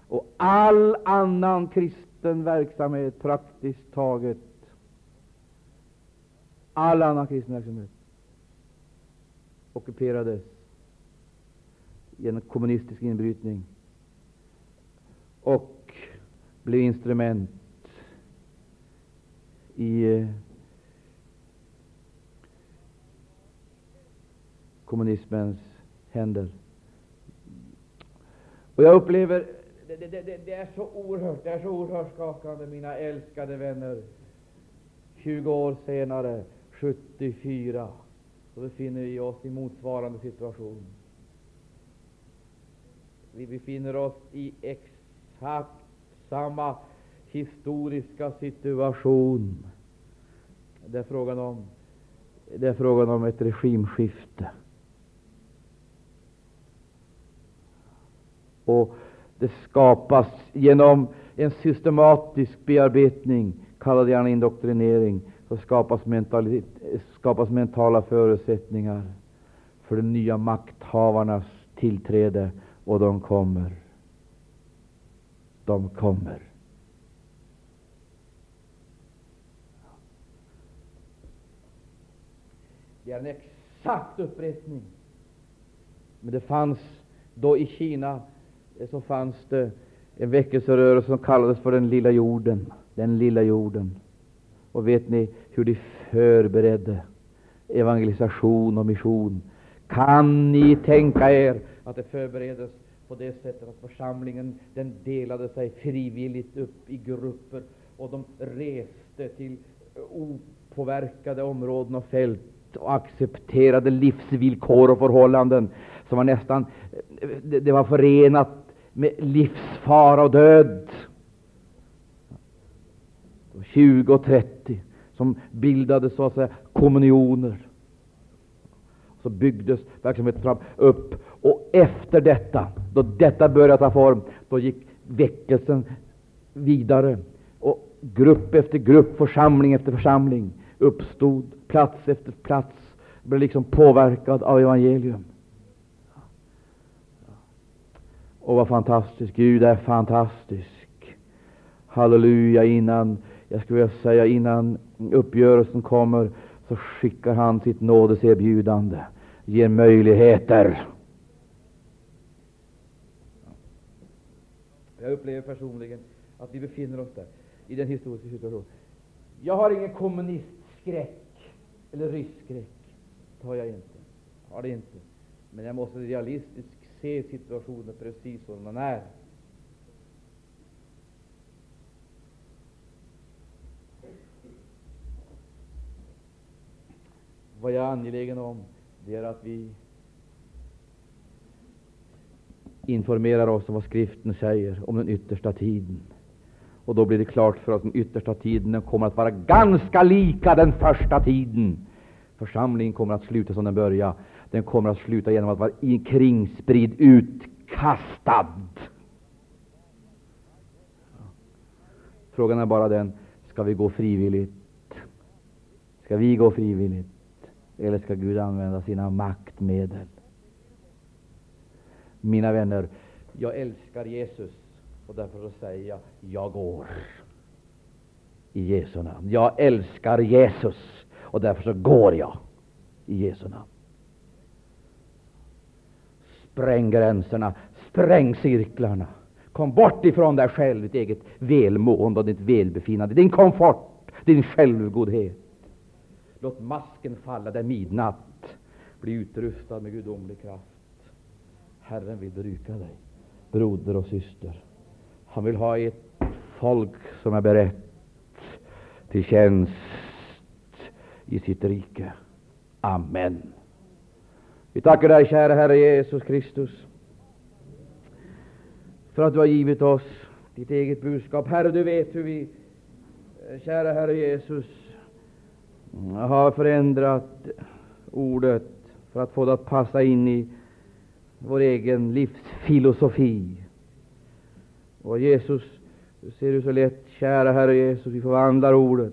Och all annan kristen verksamhet praktiskt taget. All annan kristen verksamhet ockuperades genom kommunistisk inbrytning och blev instrument i eh, kommunismens händer. Och jag upplever det, det, det, det, är så oerhört, det är så oerhört skakande, mina älskade vänner. 20 år senare, 74, så befinner vi oss i motsvarande situation. Vi befinner oss i exakt samma historiska situation. Det är frågan om, det är frågan om ett regimskifte. Och det skapas genom en systematisk bearbetning, kalla det gärna indoktrinering, så skapas, skapas mentala förutsättningar för de nya makthavarnas tillträde, och de kommer. De kommer. Det är en exakt upprepning. Men det fanns då i Kina eh, så fanns det en väckelserörelse som kallades för den lilla jorden. Den lilla jorden. Och vet ni hur de förberedde evangelisation och mission? Kan ni tänka er att det förbereddes på det sättet att församlingen den delade sig frivilligt upp i grupper och de reste till opåverkade områden och fält och accepterade livsvillkor och förhållanden som var nästan det var förenat med livsfara och död. 20 och 30 som bildade så att säga kommunioner. Så byggdes verksamheten fram upp. Och efter detta, då detta började ta form, då gick väckelsen vidare. Och grupp efter grupp, församling efter församling uppstod. Plats efter plats blev liksom påverkad av evangelium. Och vad fantastiskt! Gud är fantastisk. Halleluja! Innan, jag skulle vilja säga innan uppgörelsen kommer, så skickar han sitt nådeserbjudande, ger möjligheter. Jag upplever personligen att vi befinner oss där, i den historiska situationen. Jag har ingen kommunistskräck eller rysskräck. Det har jag inte. Har det inte. Men jag måste realistiskt se situationen precis som den är. Vad jag är angelägen om, det är att vi informerar oss om vad Skriften säger om den yttersta tiden. Och då blir det klart för oss att den yttersta tiden kommer att vara ganska lika den första tiden. Församlingen kommer att sluta som den började. Den kommer att sluta genom att vara kringspridd, utkastad. Frågan är bara den, ska vi gå frivilligt? Ska vi gå frivilligt? Eller ska Gud använda sina maktmedel? Mina vänner, jag älskar Jesus och därför så säger jag, jag går. I Jesu namn. Jag älskar Jesus och därför så går jag. I Jesu namn. Spräng gränserna, spräng cirklarna. Kom bort ifrån dig själv, ditt eget välmående och ditt välbefinnande, din komfort, din självgodhet. Låt masken falla där midnatt. Bli utrustad med gudomlig kraft. Herren vill bruka dig, broder och syster. Han vill ha ett folk som är berett till tjänst i sitt rike. Amen. Vi tackar dig, kära Herre Jesus Kristus, för att du har givit oss ditt eget budskap. Herre, du vet hur vi, eh, kära Herre Jesus, har förändrat ordet för att få det att passa in i vår egen livsfilosofi. Och Jesus, du ser du så lätt, kära Herre Jesus, vi förvandlar ordet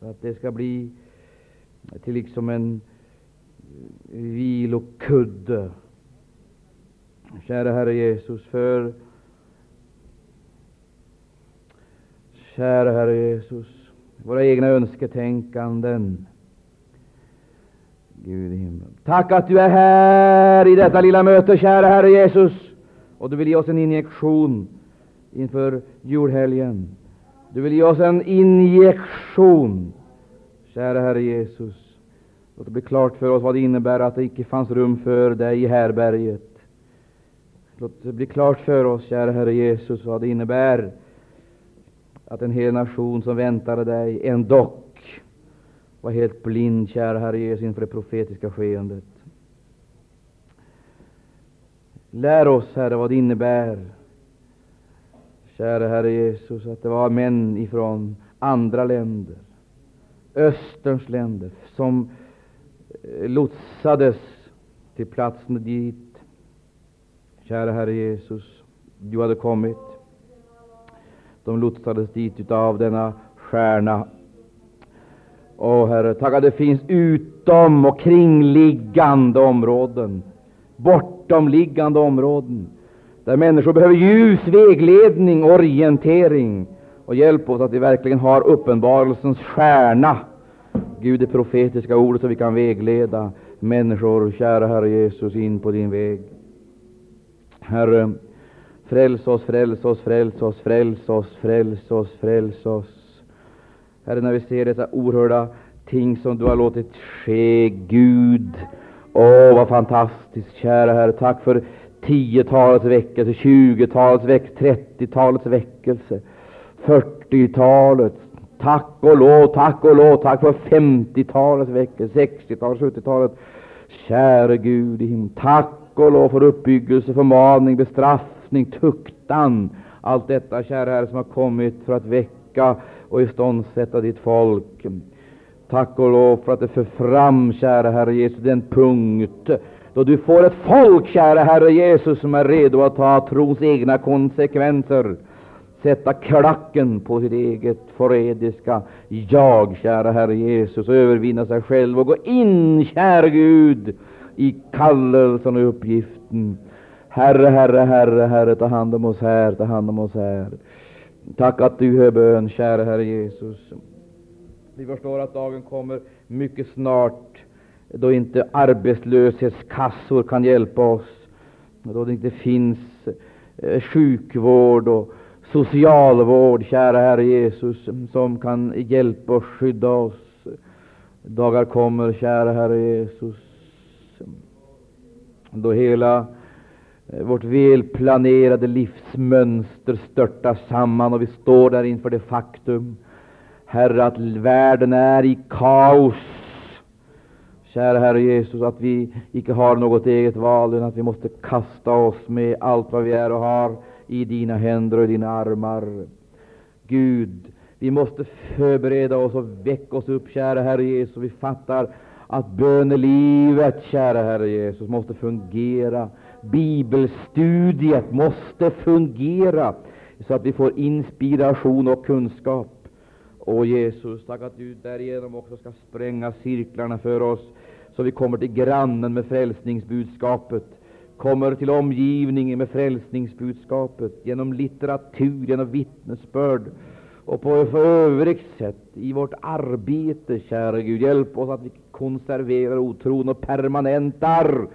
så att det ska bli till liksom en vilokudde. Kära Herre Jesus, för Kära Herre Jesus, våra egna önsketänkanden. Gud i himlen. Tack att du är här i detta lilla möte, kära Herre Jesus. Och du vill ge oss en injektion inför julhelgen. Du vill ge oss en injektion, kära Herre Jesus. Låt det bli klart för oss vad det innebär att det icke fanns rum för dig i härberget. Låt det bli klart för oss, kära Herre Jesus, vad det innebär att en hel nation som väntade dig ändock var helt blind, kära Herre Jesus, inför det profetiska skeendet. Lär oss, Herre, vad det innebär, kära Herre Jesus, att det var män ifrån andra länder, Österns länder, som eh, lotsades till platsen dit, kära Herre Jesus, du hade kommit. De lotsades dit utav denna stjärna. Åh Herre, tack att det finns utom och kringliggande områden, bortomliggande områden, där människor behöver ljus, vägledning, orientering. Och hjälp oss att vi verkligen har uppenbarelsens stjärna, Gud, det profetiska ordet, så vi kan vägleda människor, kära Herre Jesus, in på din väg. Herre, Fräls oss, fräls oss, fräls oss, fräls oss, fräls oss, fräls oss. Herre, när vi ser dessa oerhörda ting som du har låtit ske, Gud. Åh, vad fantastiskt, kära Herre. Tack för tiotalets väckelse, tjugotalets väckelse, trettiotalets väckelse, fyrtiotalet. Tack och lov, tack och lov, tack för femtiotalets väckelse, sextiotalet, sjuttiotalet. Käre Gud i himlen, tack och lov för uppbyggelse, förmaning, bestraffning tuktan, allt detta, kära Herre, som har kommit för att väcka och iståndsätta ditt folk. Tack och lov för att det för fram, kära Herre Jesus, den punkt då du får ett folk, kära Herre Jesus, som är redo att ta trons egna konsekvenser, sätta klacken på sitt eget förrädiska jag, kära Herre Jesus, och övervinna sig själv och gå in, kära Gud, i kallelsen och uppgiften Herre, Herre, Herre, Herre, ta hand om oss här, ta hand om oss här. Tack att du hör bön, kära Herre Jesus. Vi förstår att dagen kommer mycket snart då inte arbetslöshetskassor kan hjälpa oss, då det inte finns eh, sjukvård och socialvård, kära Herre Jesus, som kan hjälpa och skydda oss. Dagar kommer, kära Herre Jesus, då hela Eh, vårt välplanerade livsmönster störtar samman och vi står där inför det faktum, Herre, att världen är i kaos. Kära Herre Jesus, att vi icke har något eget val, utan att vi måste kasta oss med allt vad vi är och har i dina händer och i dina armar. Gud, vi måste förbereda oss och väcka oss upp, kära Herre Jesus. Vi fattar att bönelivet, kära Herre Jesus, måste fungera Bibelstudiet måste fungera så att vi får inspiration och kunskap. Och Jesus, tack att du därigenom också ska spränga cirklarna för oss, så vi kommer till grannen med frälsningsbudskapet, kommer till omgivningen med frälsningsbudskapet, genom litteratur, genom vittnesbörd och på övrigt sätt i vårt arbete, kära Gud. Hjälp oss att vi konserverar otron och permanentar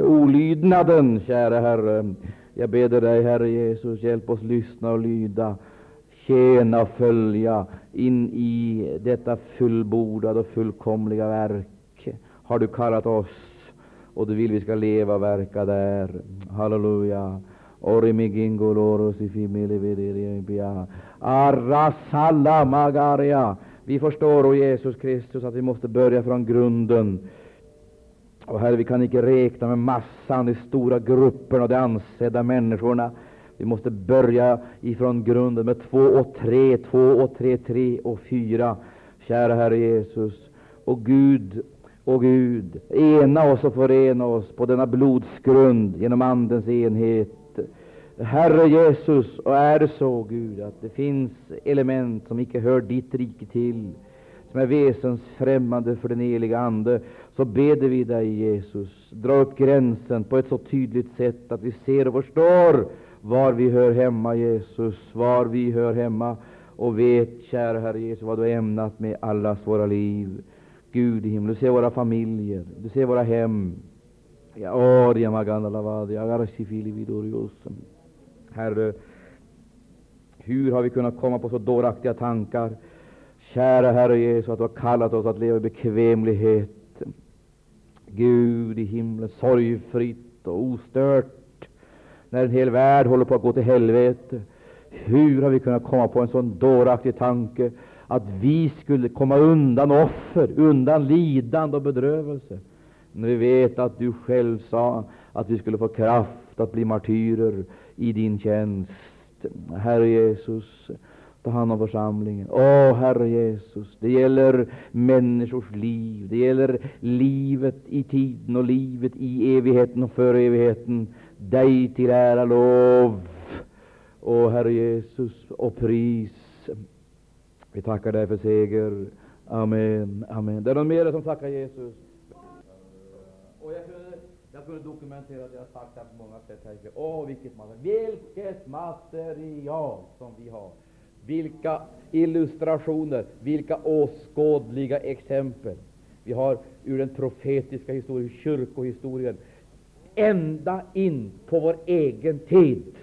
olydnaden, kära Herre. Jag ber dig, Herre Jesus, hjälp oss lyssna och lyda, tjäna och följa in i detta fullbordade och fullkomliga verk. Har du kallat oss och du vill vi ska leva och verka där. Halleluja. Vi förstår, o Jesus Kristus, att vi måste börja från grunden och Herre, vi kan inte räkna med massan, de stora grupperna och de ansedda människorna. Vi måste börja ifrån grunden med två och tre, två och tre, tre och fyra. Kära Herre Jesus. Och Gud, och Gud, ena oss och förena oss på denna blodsgrund genom Andens enhet. Herre Jesus, och är det så, Gud, att det finns element som icke hör ditt rike till, som är väsensfrämmande för den heliga Ande, så beder vi dig, Jesus, dra upp gränsen på ett så tydligt sätt att vi ser och förstår var vi hör hemma, Jesus, var vi hör hemma, och vet, kära Herre Jesus, vad du har ämnat med allas våra liv. Gud i himlen, du ser våra familjer, du ser våra hem. Herre, hur har vi kunnat komma på så dåraktiga tankar? Kära Herre Jesus, att du har kallat oss att leva i bekvämlighet. Gud i himlen, sorgfritt och ostört, när en hel värld håller på att gå till helvete. Hur har vi kunnat komma på en sån dåraktig tanke att vi skulle komma undan offer, undan lidande och bedrövelse, när vi vet att du själv sa att vi skulle få kraft att bli martyrer i din tjänst. Herre Jesus, ta hand om församlingen. Åh, Herre Jesus, det gäller människors liv. Det gäller livet i tiden och livet i evigheten och för evigheten. Dig till ära, lov. Åh, Herre Jesus, och pris. Vi tackar dig för seger. Amen. Amen. Det är någon mer som tackar Jesus. Och jag kunde, jag kunde dokumentera det jag sagt här på många sätt. Här. Åh, vilket material, vilket material som vi har! Vilka illustrationer, vilka åskådliga exempel. Vi har ur den profetiska historien, kyrkohistorien, ända in på vår egen tid.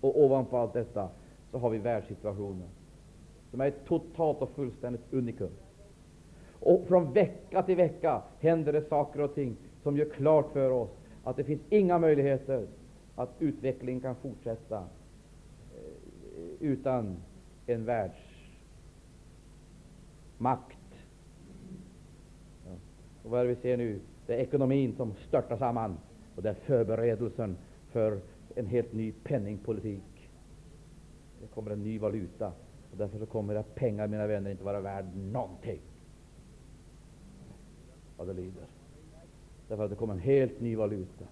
Och ovanpå allt detta så har vi världssituationen som är ett totalt och fullständigt unikum. Och från vecka till vecka händer det saker och ting som gör klart för oss att det finns inga möjligheter att utvecklingen kan fortsätta utan en världsmakt. Ja. Och vad är det vi ser nu? Det är ekonomin som störtar samman och det är förberedelsen för en helt ny penningpolitik. Det kommer en ny valuta och därför så kommer era pengar, mina vänner, inte vara värd någonting. Vad det lyder, Därför att det kommer en helt ny valuta.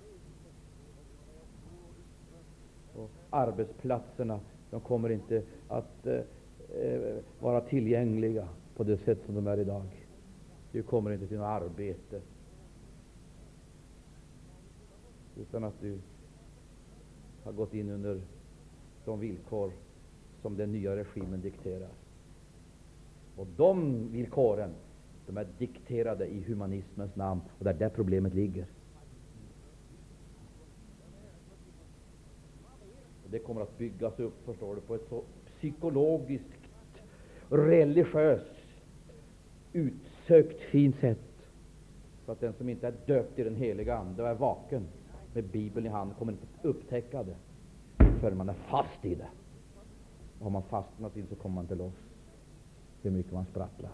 Och arbetsplatserna de kommer inte att eh, eh, vara tillgängliga på det sätt som de är idag. Du kommer inte till något arbete utan att du har gått in under de villkor som den nya regimen dikterar. Och de villkoren de är dikterade i humanismens namn, och det är där problemet ligger. Det kommer att byggas upp, förstår du, på ett så psykologiskt, religiöst, utsökt fint sätt, så att den som inte är döpt i den heliga Ande och är vaken med Bibeln i handen kommer inte att upptäcka det förrän man är fast i det. Och har man fastnat i det så kommer man inte loss, hur mycket man sprattlar.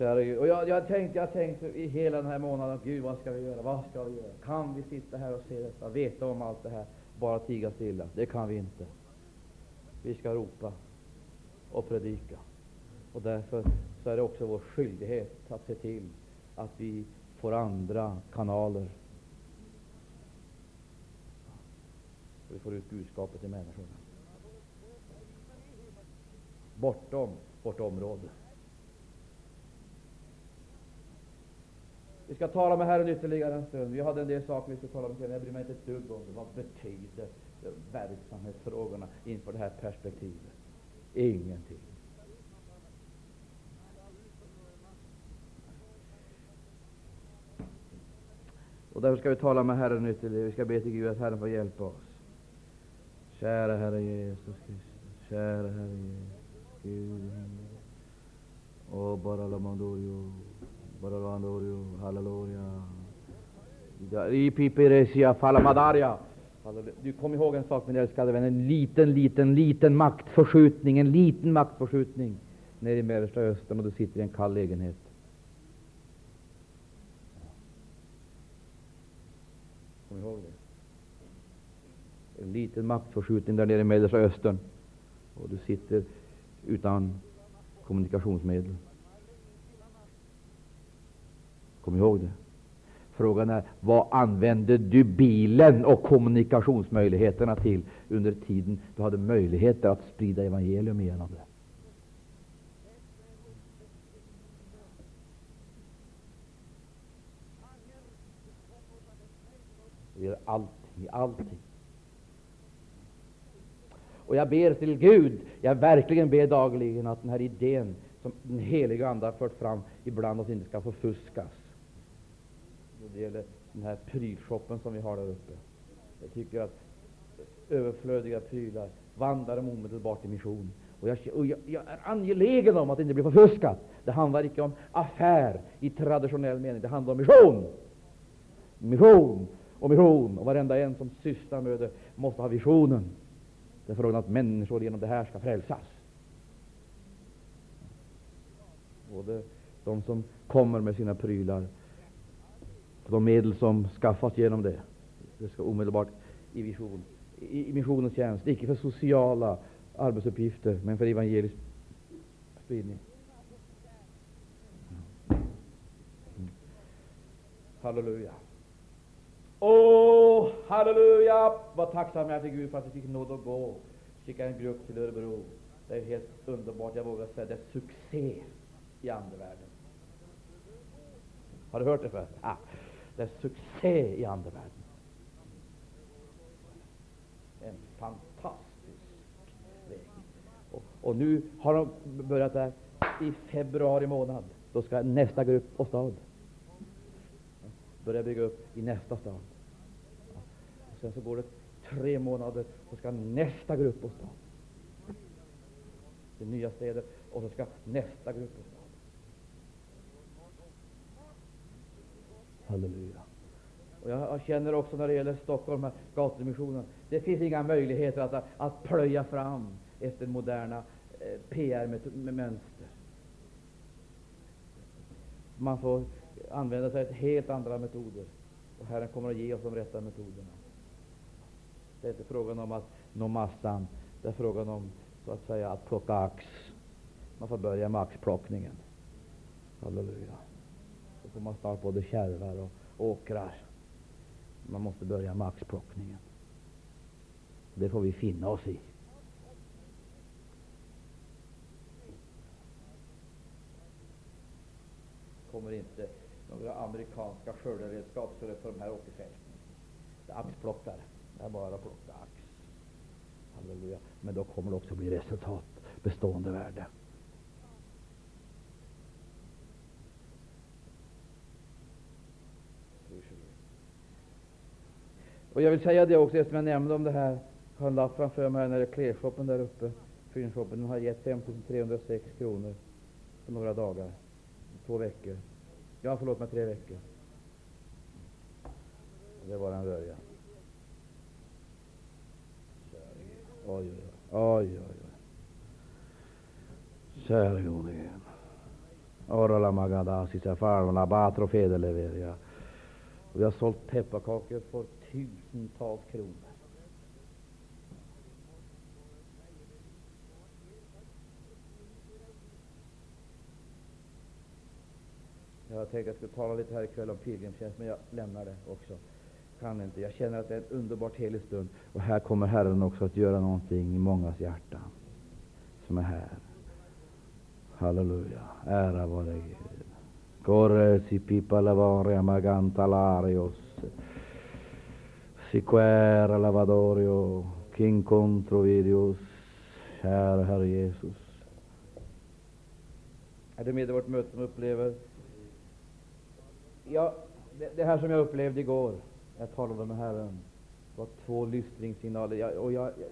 Och jag, jag tänkte, jag tänkte i hela den här månaden, Gud vad ska vi göra, vad ska vi göra? Kan vi sitta här och se detta, veta om allt det här, bara tiga stilla? Det kan vi inte. Vi ska ropa och predika. Och därför så är det också vår skyldighet att se till att vi får andra kanaler. Så vi får ut budskapet till människorna. Bortom vårt område. Vi ska tala med Herren ytterligare en stund. Vi hade en del saker vi skulle tala om men Jag bryr mig inte ett dugg om det. Vad betyder verksamhetsfrågorna inför det här perspektivet? Ingenting. Och därför ska vi tala med Herren ytterligare. Vi ska be till Gud att Herren får hjälpa oss. Kära Herre Jesus Kristus, kära Herre Jesus, Gud i himlen. Och bara la mandorio, bara halleluja. I falamadaria. Du kom ihåg en sak min älskade vän, en liten, liten, liten maktförskjutning, en liten maktförskjutning nere i Mellersta Östern och du sitter i en kall lägenhet. Kom ihåg det. En liten maktförskjutning där nere i Mellersta Östern. och du sitter utan kommunikationsmedel. Kom ihåg det. Frågan är vad använde du bilen och kommunikationsmöjligheterna till under tiden du hade möjligheter att sprida evangelium genom det? Det gäller allting, allting. Och jag ber till Gud, jag verkligen ber dagligen att den här idén som den heliga Ande har fört fram ibland oss inte ska förfuskas. Det gäller den här prylshoppen som vi har där uppe. Jag tycker att överflödiga prylar vandrar de omedelbart i mission. Och jag, och jag, jag, är angelägen om att det inte blir förfuskat. Det handlar inte om affär i traditionell mening. Det handlar om mission. Mission och mission. Och varenda en som sysslar med det måste ha visionen. Det är frågan att människor genom det här ska frälsas. Både de som kommer med sina prylar de medel som skaffas genom det. Det ska omedelbart i, vision, i, i missionens tjänst, icke för sociala arbetsuppgifter, men för evangelisk spridning. Halleluja. Åh, halleluja! Vad tacksam jag är till Gud för att vi fick nåd att gå. Skicka en grupp till Örebro. Det är helt underbart. Jag vågar säga det är succé i andevärlden. Har du hört det förresten? Ah, det är succé i andevärlden. En fantastisk väg. Och, och, nu har de börjat där i februari månad. Då ska nästa grupp och stad börja bygga upp i nästa stad. Och sen så går det tre månader, så ska nästa grupp och stad. Till nya städer, och så ska nästa grupp och stad. Halleluja. Och jag känner också när det gäller Stockholm, gatumissionen, det finns inga möjligheter att, att plöja fram efter moderna eh, PR-mönster. Man får använda sig av helt andra metoder. Och Herren kommer att ge oss de rätta metoderna. Det är inte frågan om att nå massan, det är frågan om så att säga att plocka ax. Man får börja med axplockningen. Halleluja. Då får man starta både kärvar och åkrar. Man måste börja med axplockningen. Det får vi finna oss i. kommer inte några amerikanska skörderedskap så det på de här åkerfälten. Det är axplockare. Det är bara att plocka ax. Halleluja. Men då kommer det också bli resultat, bestående värde. Och jag vill säga det också, eftersom jag nämnde om det här, jag har en lapp framför mig när det är klädshoppen där uppe, fynshoppen, den har gett 5 306 kronor för några dagar, två veckor. Ja, förlåt mig, tre veckor. Det var en början. Oj, oj, oj. oj, oj. Käre gode Gud. Orala magadasi farmala batro fedeleveria. Vi har sålt pepparkakor för tusentals kronor. Jag tänkte att jag skulle tala lite här ikväll om pilgrimstjänst, men jag lämnar det också. Kan inte. Jag känner att det är en underbart helig stund. Och här kommer Herren också att göra någonting i mångas hjärtan som är här. Halleluja. Ära vare Gud. Corre si pipa lavaria maganta. Siquera lavadorio. che incontro videos. Oh, kära Herre Jesus. Är det med i vårt möte som upplever Ja, det, det, här som jag upplevde igår, jag talade med Herren, var två lystringssignaler. Jag, och jag, jag,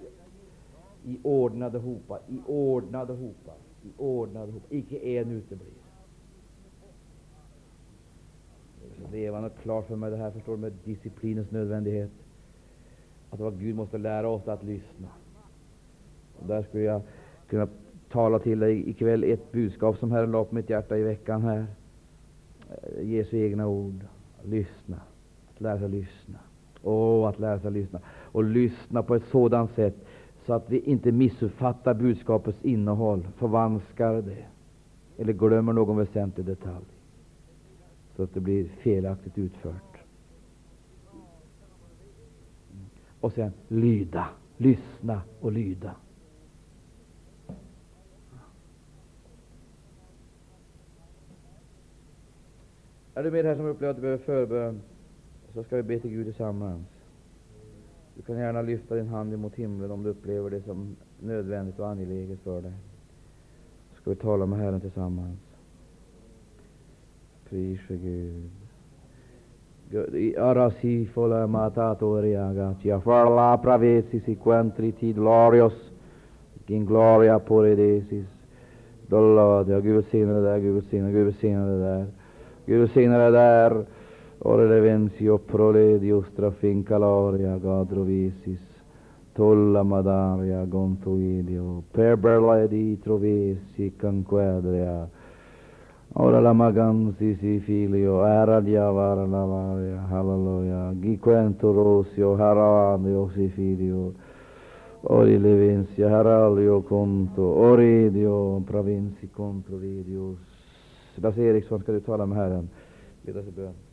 I ordnade hopar, i ordnade hopar, i ordnade hopar. Icke en uteblir. Det är så levande klart för mig det här, förstår du, med disciplinens nödvändighet. Att vad Gud måste lära oss att lyssna. Och där skulle jag kunna tala till dig ikväll ett budskap som Herren la på mitt hjärta i veckan här. Eh, Jesu egna ord. Lyssna. Att lära sig lyssna. Åh, att lära sig lyssna. Och lyssna på ett sådant sätt så att vi inte missuppfattar budskapets innehåll, förvanskar det eller glömmer någon väsentlig detalj, så att det blir felaktigt utfört. Och sen lyda, lyssna och lyda. Är du med här som upplever att du behöver förbön, så ska vi be till Gud tillsammans. Du kan gärna lyfta din hand mot himlen om du upplever det som nödvändigt och angeläget för dig. Så ska vi tala med Herren tillsammans. Prise Gud. Ora si fola matatoria gacia, far la pravesi si quantriti glorios, in gloria pure desis, dollodia, gubesina da, gubesina, gubesina da, gubesina da, ore levensio proledius trafin caloria gadrovisis, tolla madaria gontuidio, per berla di trovesi canquedrea, Ora la maganzi si filio, era diavara la varia, halleluja. Giquento rosio, haradio si filio. Ori levencia, haralio conto, oridio, provinci contro vidios. Lasse Eriksson, ska du tala med Herren? Leda i bön.